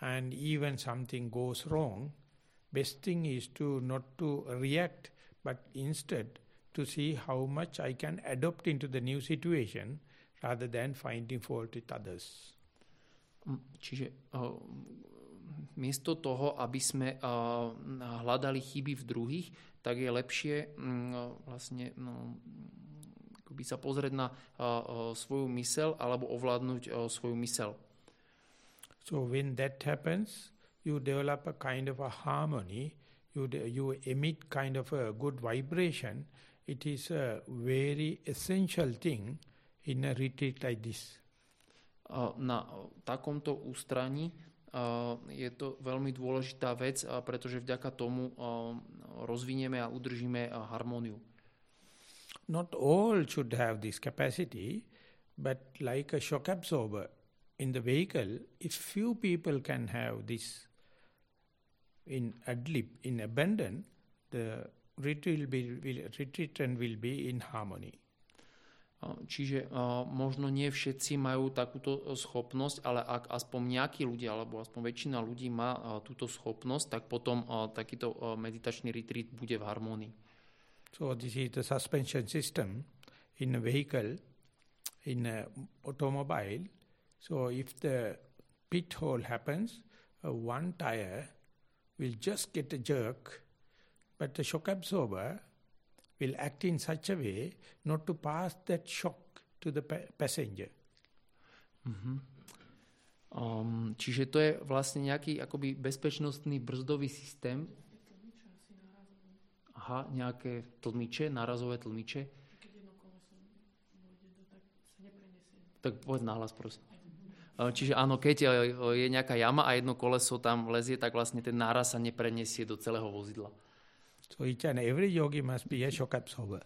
and even something goes wrong, best thing is to not to react but instead to see how much I can adopt into the new situation rather than finding fault with others. Čiže uh, miesto toho, aby sme uh, hľadali chyby v druhých, tak je lepšie um, vlastne no, sa pozrieť na uh, svoju mysel alebo ovládnuť svoju mysel. So when that happens, you develop a kind of a harmony, you, you emit kind of a good vibration. It is a very essential thing in a retreat like this. Na takomto ústraní je to veľmi dôležitá vec, pretože vďaka tomu rozvinieme a udržíme harmóniu. Not all should have this capacity, but like a shock absorber in the vehicle, if few people can have this in adlib, in abandon, the retreat will be, will, retreat and will be in harmony. Čiže možno nie všetci majú takúto schopnosť, ale ak aspoň nejakí ľudia, alebo aspoň väčšina ľudí má túto schopnosť, tak potom takýto meditačný retreat bude v harmónii. So this is the suspension system in a vehicle, in an automobile. So if the pit hole happens, uh, one tire will just get a jerk, but the shock absorber will act in such a way not to pass that shock to the pa passenger. Mm-hmm. Um, čiže to je vlastne nejaký akoby bezpečnostný brzdový systém. Aha, nejaké tlmiče, nárazové tlmiče. Tak povedz nahlas, prosím. Čiže áno, keď je nejaká jama a jedno koleso tam lezie, tak vlastne ten náraz sa nepreniesie do celého vozidla. So each and every yogi must be a shock absorber.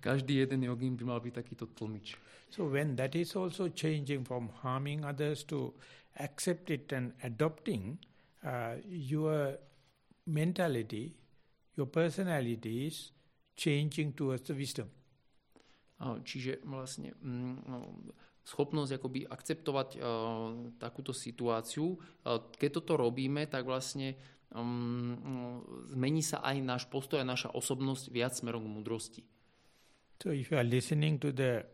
Každý jeden jogin by mal byť takýto tlmič. So when that is also changing from harming others to accept it and adopting, uh, your mentality, your personality is changing towards the wisdom. Čiže vlastne mm, no, schopnosť akoby akceptovať uh, takúto situáciu. Uh, keď toto robíme, tak vlastne zmení sa aj náš postoj a naša osobnosť viac smerom k múdrosti. So if you are listening to the,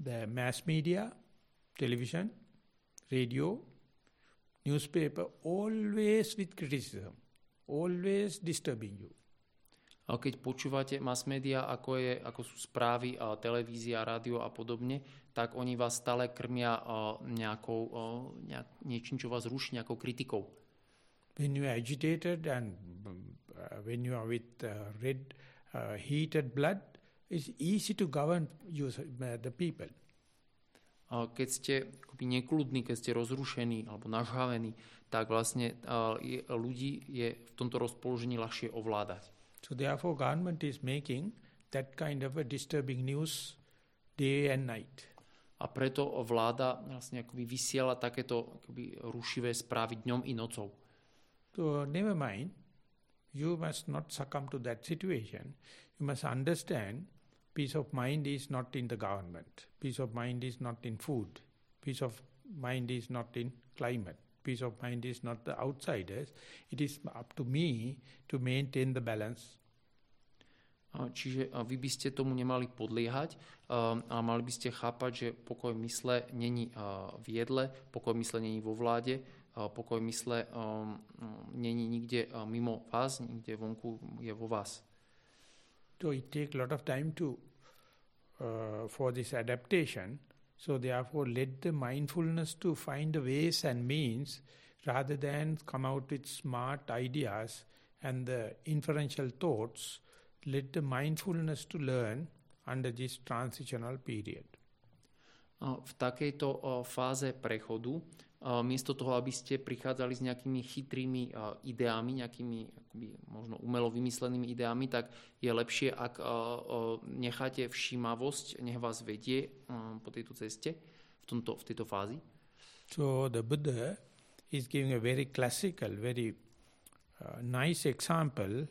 the mass media, television, radio, newspaper, always with criticism, always disturbing you. A keď počúvate mass media, ako, je, ako sú správy, a televízia, rádio a podobne, tak oni vás stále krmia nejakou, nejak, niečím, čo vás ruší, nejakou kritikou when you are agitated and uh, when you are with uh, red uh, heated blood, it's easy to govern you, uh, the people. Keď ste akoby nekludní, keď ste rozrušení alebo nažhavení, tak vlastne uh, je, ľudí je v tomto rozpoložení ľahšie ovládať. So therefore government is making that kind of a disturbing news day and night. A preto vláda vlastne akoby vysiela takéto akoby rušivé správy dňom i nocou. So never mind, you must not succumb to that situation. You must understand peace of mind is not in the government. Peace of mind is not in food. Peace of mind is not in climate. Peace of mind is not the outsiders. It is up to me to maintain the balance. Čiže vy by ste tomu nemali podliehať a mali by ste chápať, že pokoj mysle není v jedle, pokoj mysle není vo vláde, Eh, pokoj mysle eh, mm, není nikde eh, mimo vás, nikde vonku je vo vás. So it takes a lot of time to uh, for this adaptation. So therefore, let the mindfulness to find the ways and means rather than come out with smart ideas and the inferential thoughts. Let the mindfulness to learn under this transitional period. V takejto fáze prechodu miesto toho, aby ste prichádzali s nejakými chytrými ideami, nejakými akoby, možno umelo vymyslenými ideami, tak je lepšie, ak necháte všímavosť, nech vás vedie po tejto ceste, v, tomto, v tejto fázi. So the Buddha is giving a very classical, very uh, nice example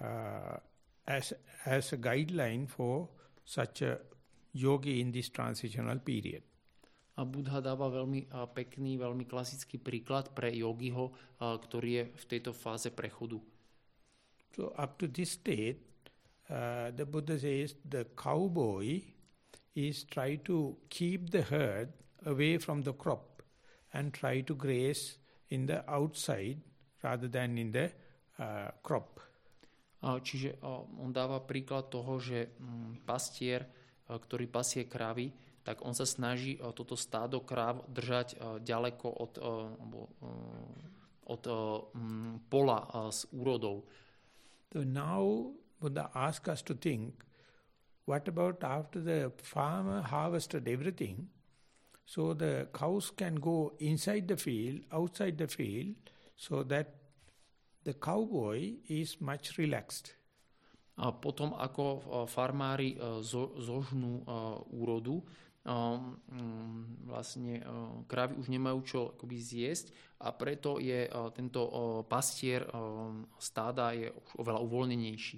uh, as, as a guideline for such a yogi in this transitional period. A Buddha dáva veľmi pekný, veľmi klasický príklad pre yogiho, ktorý je v tejto fáze prechodu. So up to this state, uh, the Buddha says the cowboy is try to keep the herd away from the crop and try to graze in the outside rather than in the uh, crop. Čiže on dáva príklad toho, že mm, pastier, ktorý pasie kravy, tak on sa snaží eh, toto stádo kráv držať eh, ďaleko od, eh, od pola s úrodou. So now Buddha asks us to think, what about after the farmer harvested everything, so the cows can go inside the field, outside the field, so that the cowboy is much relaxed. A potom, ako farmári zožnú úrodu, Mm, vlastne krávy už nemajú čo akoby zjesť a preto je tento pastier stáda je oveľa uvoľnenejší.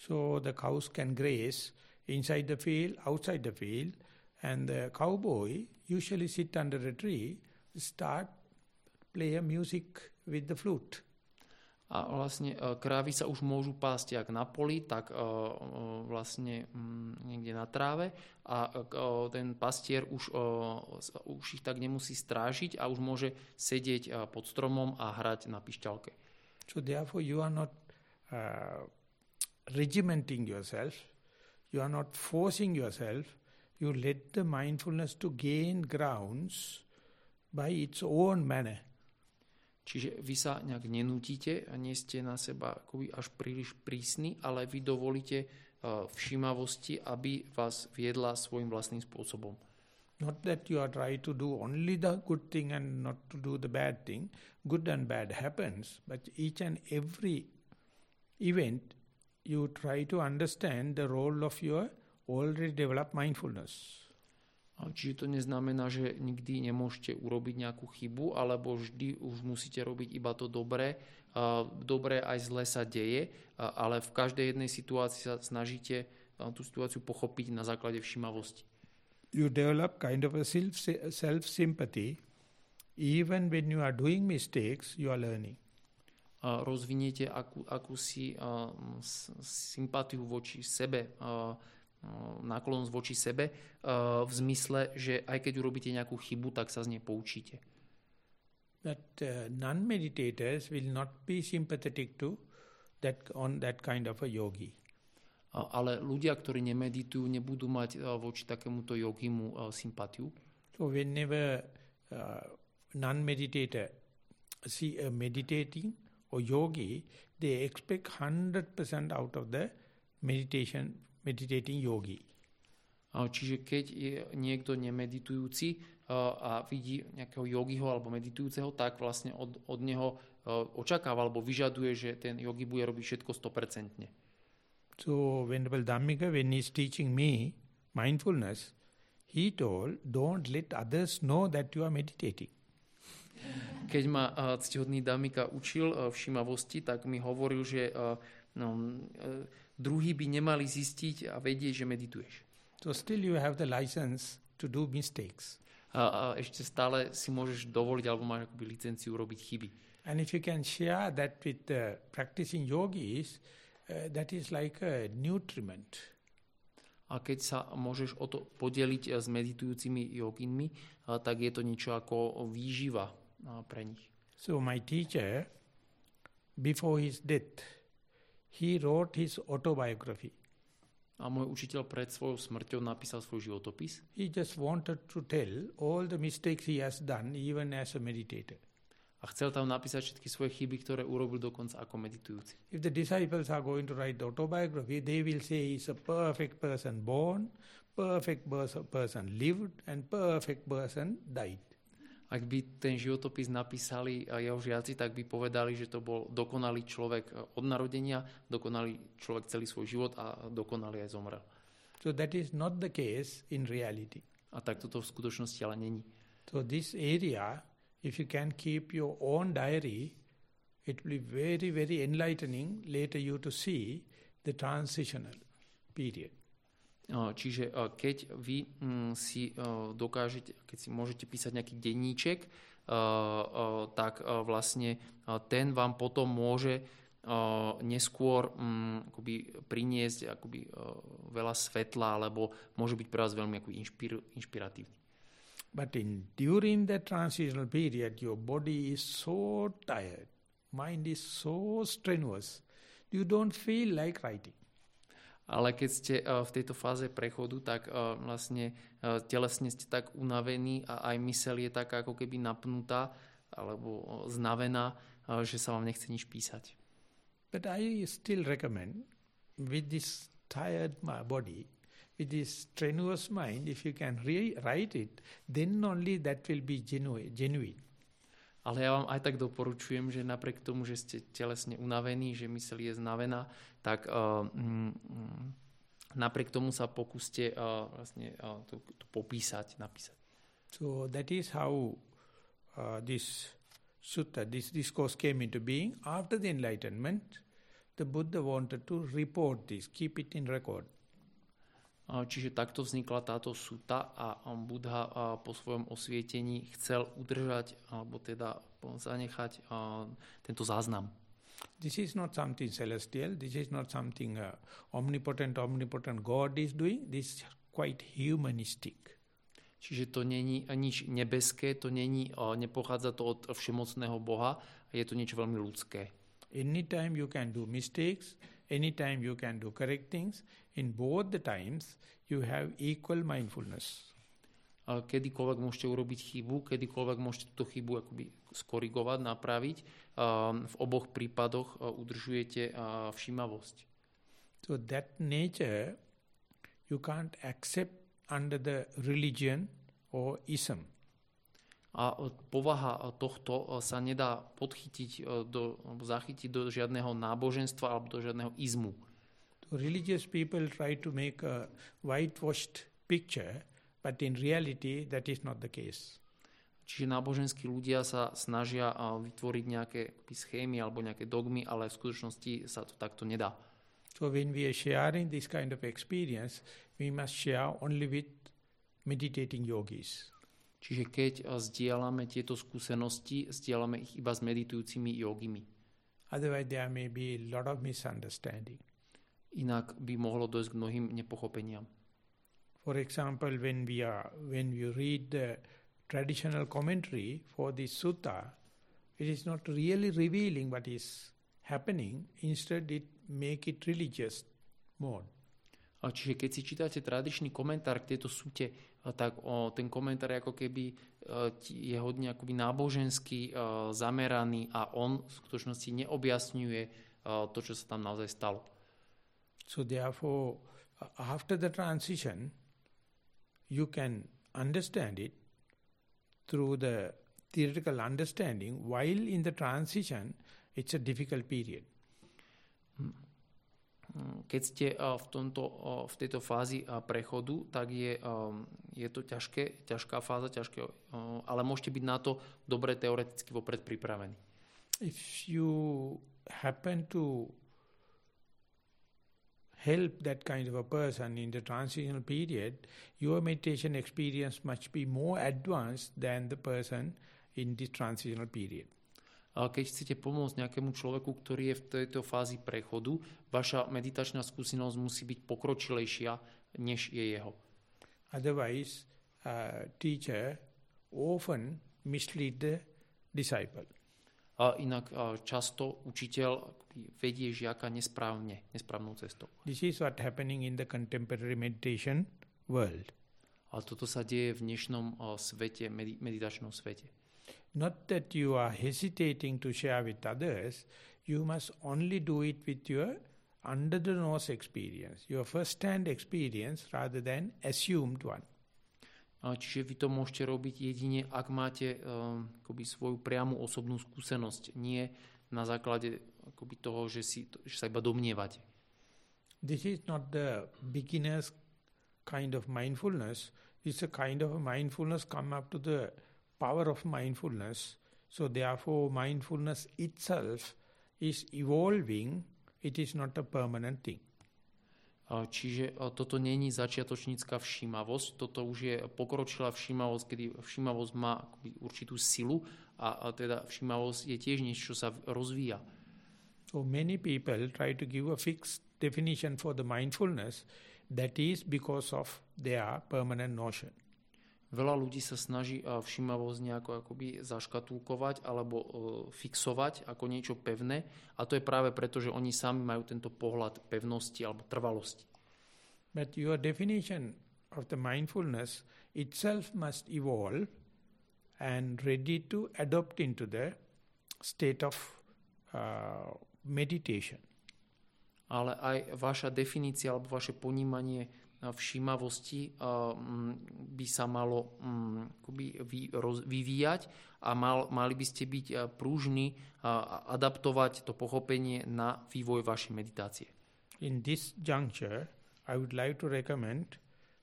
So the cows can graze inside the field, outside the field and the cowboy usually sit under a tree, start play a music with the flute a vlastne e, krávy sa už môžu pásť jak na poli, tak e, e, vlastne mm, niekde na tráve a ten pastier už, už ich tak nemusí strážiť a už môže sedieť pod stromom a hrať na pišťalke. So therefore you are not uh, regimenting yourself, you are not forcing yourself, you let the mindfulness to gain grounds by its own manner. Čiže vy sa nejak nenútite a nie ste na seba akoby až príliš prísni, ale vy dovolíte uh, všímavosti, aby vás viedla svojim vlastným spôsobom. Not that you are trying to do only the good thing and not to do the bad thing. Good and bad happens, but each and every event you try to understand the role of your already developed mindfulness. Čiže to neznamená, že nikdy nemôžete urobiť nejakú chybu, alebo vždy už musíte robiť iba to dobré. Dobré aj zle sa deje, ale v každej jednej situácii sa snažíte tú situáciu pochopiť na základe všímavosti. You develop kind of a self-sympathy. Even when you are doing mistakes, you are learning. Rozviniete akú, akúsi sympatiu voči sebe, náklonnosť voči sebe v zmysle, že aj keď urobíte nejakú chybu, tak sa z nej poučíte. But uh, non-meditators will not be sympathetic to that on that kind of a yogi. Ale ľudia, ktorí nemeditujú, nebudú mať voči takémuto yogimu sympatiu. So whenever uh, non-meditator see a meditating or yogi, they expect 100% out of the meditation, meditating yogi. Čiže keď je niekto nemeditujúci a vidí nejakého yogiho alebo meditujúceho, tak vlastne od, od neho očakáva alebo vyžaduje, že ten yogi bude robiť všetko 100%. So Venerable Dhammika, when he's teaching me mindfulness, he told, don't let others know that you are meditating. Keď ma uh, ctihodný Damika učil uh, všimavosti, tak mi hovoril, že uh, no, uh, druhý by nemali zistiť a vedieť, že medituješ. So still you have the license to do mistakes. A, a ešte stále si môžeš dovoliť alebo máš akoby licenciu robiť chyby. And if you can share that with uh, practicing yogis, uh, that is like a nutriment. A keď sa môžeš o to podeliť uh, s meditujúcimi joginmi, uh, tak je to niečo ako výživa uh, pre nich. So my teacher, before his death, he wrote his autobiography. A môj učiteľ pred svojou smrťou napísal svoj životopis. He just wanted to tell all the mistakes he has done even as a meditator. A chcel tam napísať všetky svoje chyby, ktoré urobil dokonca ako meditujúci. If the disciples are going to write the autobiography, they will say he's a perfect person born, perfect person lived, and perfect person died ak by ten životopis napísali eh, jeho žiaci, tak by povedali, že to bol dokonalý človek eh, od narodenia, dokonalý človek celý svoj život a dokonalý aj zomrel. So that is not the case in reality. A tak toto v skutočnosti ale není. So this area, if you can keep your own diary, it will be very, very enlightening later you to see the transitional period. Čiže keď vy mm, si dokážete, keď si môžete písať nejaký denníček, tak vlastne ten vám potom môže neskôr mm, akoby priniesť akoby veľa svetla, alebo môže byť pre vás veľmi akoby inšpir, inšpiratívny. But in, during that transitional period, your body is so tired, mind is so strenuous, you don't feel like writing ale keď ste eh, v tejto fáze prechodu, tak eh, vlastne eh, telesne ste tak unavení a aj mysel je taká ako keby napnutá alebo znavená, že sa vám nechce nič písať. But I still recommend with this tired body, with this strenuous mind, if you can write it, then only that will be genuine. Ale ja vám aj tak doporučujem, že napriek tomu, že ste telesne unavení, že mysel je znavená, tak uh, mm, napriek tomu sa pokúste uh, vlastne uh, to, to popísať, napísať. So that is how uh, this sutta, this discourse came into being. After the enlightenment, the Buddha wanted to report this, keep it in record. Čiže takto vznikla táto suta a Buddha po svojom osvietení chcel udržať alebo teda zanechať tento záznam. This is not something celestial, this is not something uh, omnipotent, omnipotent God is doing, this is quite humanistic. Čiže to není nič nebeské, to není, nepochádza to od všemocného Boha, je to niečo veľmi ľudské. Anytime you can do mistakes, anytime you can do correct things, in both the times you have equal mindfulness. Kedykoľvek môžete urobiť chybu, kedykoľvek môžete túto chybu akoby skorigovať, napraviť. V oboch prípadoch udržujete všímavosť. So that nature you can't accept under the religion or ism. A povaha tohto sa nedá podchytiť, do, zachytiť do žiadneho náboženstva alebo do žiadneho izmu religious people try to make a whitewashed picture, but in reality that is not the case. Čiže náboženskí ľudia sa snažia vytvoriť nejaké schémy alebo nejaké dogmy, ale v skutočnosti sa to takto nedá. So when we are sharing this kind of experience, we must share only with meditating yogis. Čiže keď zdieľame tieto skúsenosti, zdieľame ich iba s meditujúcimi yogimi. Otherwise there may be a lot of misunderstanding. Inak by mohlo dojsť k mnohým nepochopeniam. For example, when we are when we read the traditional commentary for the sutta, it is not really revealing what is happening. Instead, it make it religious mode. Čiže keď si čítate tradičný komentár k tejto súte, tak o, ten komentár ako keby je hodne akoby nábožensky zameraný a on v skutočnosti neobjasňuje to, čo sa tam naozaj stalo. So therefore, after the transition, you can understand it through the theoretical understanding, while in the transition, it's a difficult period. Hmm. Keď ste v, tomto, v tejto fázi prechodu, tak je, je to ťažké, ťažká fáza, ťažké, ale môžete byť na to dobre teoreticky vopred pripravení. If you happen to help that kind of a person in the transitional period, your meditation experience must be more advanced than the person in this transitional period. Keď chcete pomôcť nejakému človeku, ktorý je v tejto fázi prechodu, vaša meditačná skúsenosť musí byť pokročilejšia, než je jeho. Otherwise, uh, teacher often mislead the disciple. A inak často učiteľ vedie žiaka nesprávne, nesprávnou cestou. This is what happening in the contemporary meditation world. A toto sa deje v dnešnom svete, meditačnom svete. Not that you are hesitating to share with others, you must only do it with your under the nose experience, your first hand experience rather than assumed one. Čiže vy to môžete robiť jedine, ak máte um, akoby svoju priamu osobnú skúsenosť, nie na základe akoby toho, že, si, že sa iba domnievate. This is not the beginner's kind of mindfulness. It's a kind of a mindfulness come up to the power of mindfulness. So therefore mindfulness itself is evolving. It is not a permanent thing. Čiže toto není začiatočnícka všímavosť, toto už je pokročilá všímavosť, kedy všímavosť má určitú silu a, a teda všímavosť je tiež niečo, čo sa rozvíja. So many people try to give a fixed definition for the mindfulness that is because of their permanent notion. Veľa ľudí sa snaží všímavosť nejako akoby zaškatulkovať alebo uh, fixovať ako niečo pevné a to je práve preto, že oni sami majú tento pohľad pevnosti alebo trvalosti. But your definition of the mindfulness itself must evolve and ready to adopt into the state of uh, meditation. Ale aj vaša definícia alebo vaše ponímanie všímavosti by sa malo vyvíjať a mal, mali by ste byť prúžni a adaptovať to pochopenie na vývoj vašej meditácie. In this juncture, I would like to recommend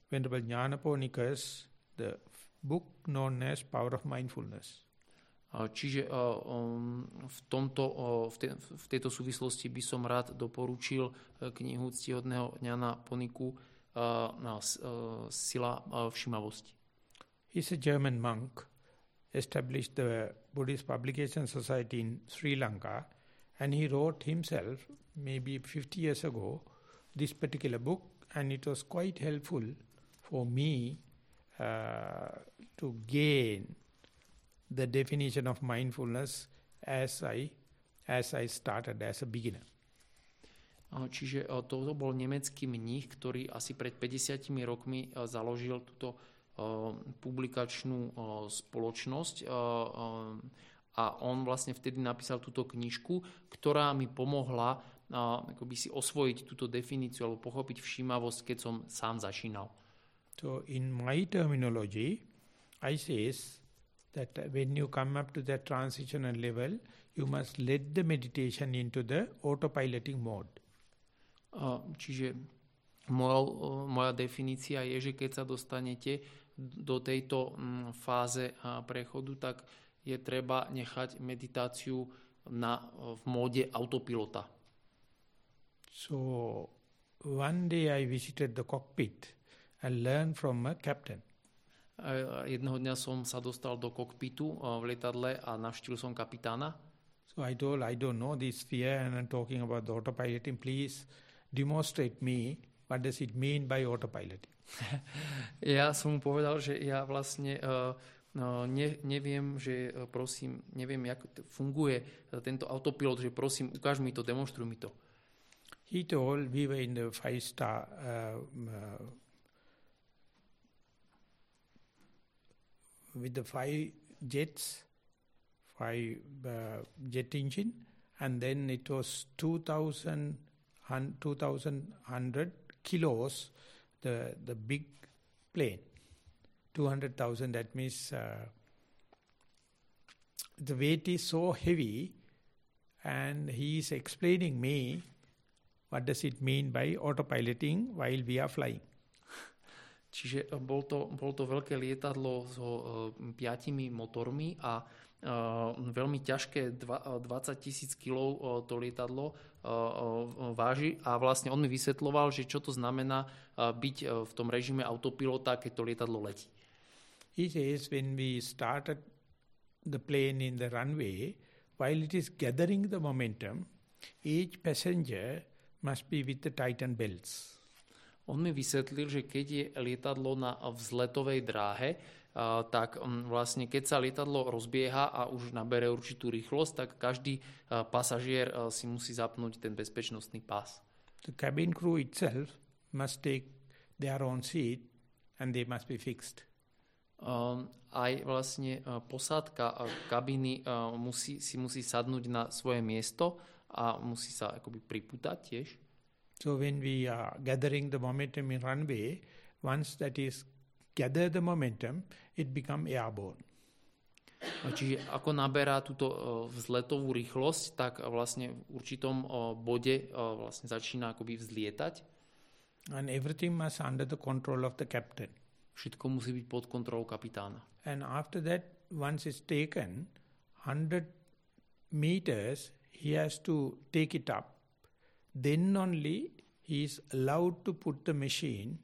Venerable Jnanaponika's the book known as Power of Mindfulness. Čiže um, v, tomto, v, te, v tejto súvislosti by som rád doporučil e, knihu ctihodného Jana Poniku uh, sila uh, všímavosti. He's a German monk, established the Buddhist Publication Society in Sri Lanka, and he wrote himself, maybe 50 years ago, this particular book, and it was quite helpful for me uh, to gain the definition of mindfulness as I as I started as a beginner. Čiže toto bol nemecký mních, ktorý asi pred 50 rokmi založil túto publikačnú spoločnosť a on vlastne vtedy napísal túto knižku, ktorá mi pomohla akoby si osvojiť túto definíciu alebo pochopiť všímavosť, keď som sám začínal. So in my terminology, I says that when you come up to that transitional level, you must let the meditation into the autopiloting mode. Čiže moja, moja definícia je, že keď sa dostanete do tejto mm, fáze prechodu, tak je treba nechať meditáciu na, v móde autopilota. So one day I visited the cockpit and learned from a captain. Jedného dňa som sa dostal do kokpitu v lietadle a navštívil som kapitána. So I told, I don't know this fear and I'm talking about the autopiloting, please demonstrate me what does it mean by autopiloting. [laughs] ja som mu povedal, že ja vlastne uh, no, ne, neviem, že uh, prosím, neviem, jak funguje uh, tento autopilot, že prosím, ukáž mi to, demonstruj mi to. He told we were in the five star uh, uh, with the five jets, five uh, jet engine, and then it was 2000 2100 kilos, the, the big plane. 200,000, that means uh, the weight is so heavy and he is explaining me what does it mean by autopiloting while we are flying. Čiže eh, bol to, bol to veľké lietadlo so uh, piatimi motormi a veľmi ťažké, dva, 20 tisíc uh, to lietadlo váži a vlastne on mi vysvetloval, že čo to znamená byť v tom režime autopilota, keď to lietadlo letí. He says when we started the plane in the runway, while it is gathering the momentum, each passenger must be with the tighten belts. On mi vysvetlil, že keď je lietadlo na vzletovej dráhe, tak vlastne keď sa lietadlo rozbieha a už nabere určitú rýchlosť, tak každý pasažier si musí zapnúť ten bezpečnostný pás. The cabin crew itself must take their own seat and they must be fixed. Um, aj vlastne posádka kabiny uh, musí, si musí sadnúť na svoje miesto a musí sa akoby priputať tiež. So when we are gathering the momentum in runway, once that is gather the momentum, it become airborne. Čiže ako naberá túto vzletovú rýchlosť, tak vlastne v určitom bode vlastne začína akoby vzlietať. And everything must under the control of the captain. Všetko musí byť pod kontrolou kapitána. And after that, once it's taken, 100 meters, he has to take it up then only he is allowed to put the machine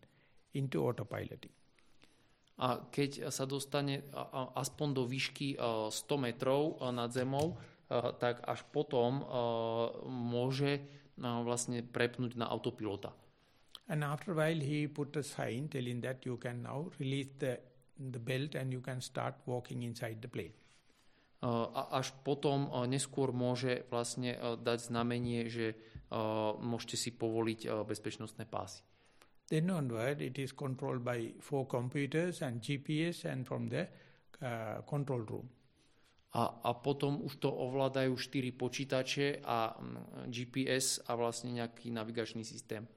into autopiloting. A keď sa dostane aspoň do výšky 100 metrov nad zemou, tak až potom môže vlastne prepnúť na autopilota. And after a while he put a sign telling that you can now release the, the belt and you can start walking inside the plane. A až potom neskôr môže vlastne dať znamenie, že môžete si povoliť bezpečnostné pásy. Then onward it is controlled by four computers and GPS and from the uh, control room. A, a potom už to ovládajú štyri počítače a GPS a vlastne nejaký navigačný systém.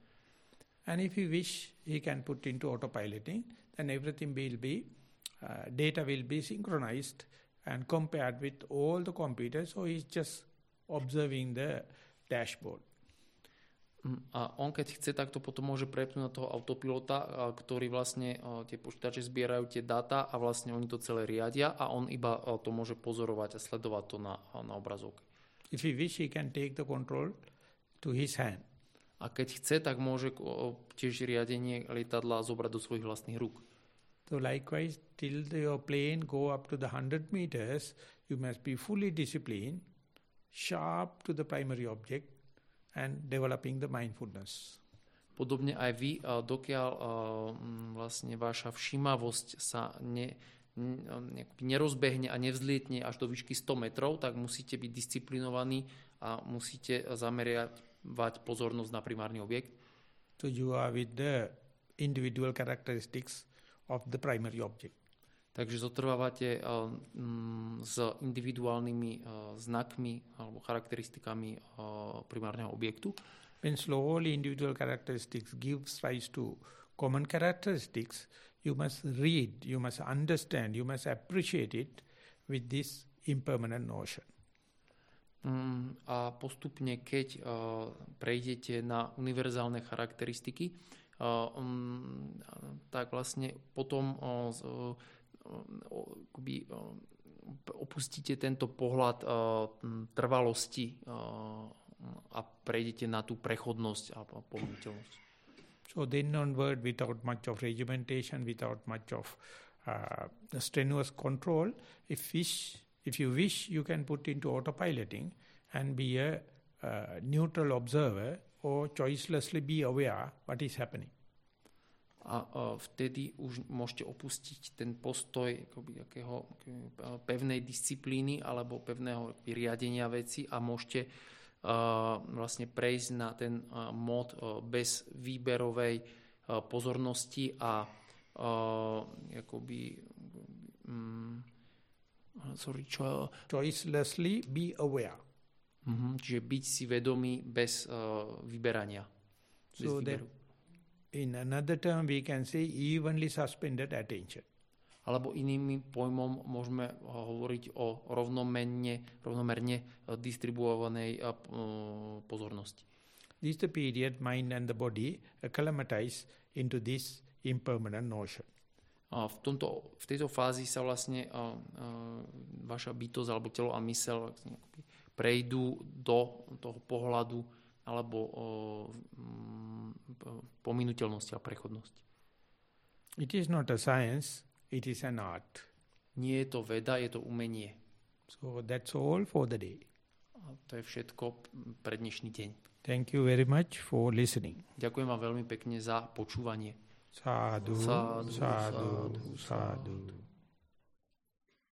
And if he wish, he can put into autopiloting, then everything will be, uh, data will be synchronized and compared with all the computers, so he's just observing the dashboard. A on keď chce, tak to potom môže prepnúť na toho autopilota, ktorý vlastne tie počítače zbierajú tie dáta a vlastne oni to celé riadia a on iba to môže pozorovať a sledovať to na, na obrazovke. If he wish, he can take the control to his hand. A keď chce, tak môže tiež riadenie lietadla zobrať do svojich vlastných rúk. So likewise, till your plane go up to the 100 meters, you must be fully disciplined, sharp to the primary object, and developing the mindfulness. Podobne aj vy, dokiaľ vlastne vaša všímavosť sa ne, nerozbehne a nevzlietne až do výšky 100 metrov, tak musíte byť disciplinovaní a musíte zameriavať pozornosť na primárny objekt. So you are with the individual characteristics of the primary object. Takže zotrvávate uh, mm, s individuálnymi uh, znakmi alebo charakteristikami uh, primárneho objektu. When slowly individual characteristics gives rise to common characteristics, you must read, you must understand, you must appreciate it with this impermanent notion. Um, a postupne, keď uh, prejdete na univerzálne charakteristiky, uh, um, tak vlastne potom uh, akoby, opustíte tento pohľad trvalosti a prejdete na tú prechodnosť a. So then onward, without much of regimentation, without much of uh, strenuous control, if wish, if you wish, you can put into autopiloting and be a uh, neutral observer or choicelessly be aware what is happening a, a vtedy už môžete opustiť ten postoj akoby, akého, akého, pevnej disciplíny alebo pevného riadenia veci a môžete uh, vlastne prejsť na ten uh, mod uh, bez výberovej pozornosti a akoby um, sorry, čo... Choicelessly be aware. Mm-hmm. Čiže byť si vedomý bez vyberania. Bez So výberu. In another term we can say evenly suspended attention. Alebo inými pojmom môžeme hovoriť o rovnomerne, rovnomerne eh, distribuovanej eh, eh, pozornosti. This is the period mind and the body acclimatize into this impermanent notion. A v, tomto, v tejto fázi sa vlastne a, a, vaša bytosť alebo telo a mysel prejdú do toho pohľadu alebo o, mm, pominuteľnosti a prechodnosti. It is not a science, it is an art. Nie je to veda, je to umenie. So that's all for the day. A to je všetko pre dnešný deň. Thank you very much for listening. Ďakujem vám veľmi pekne za počúvanie. Sadhu, Sadhu, sadhu, sadhu, sadhu.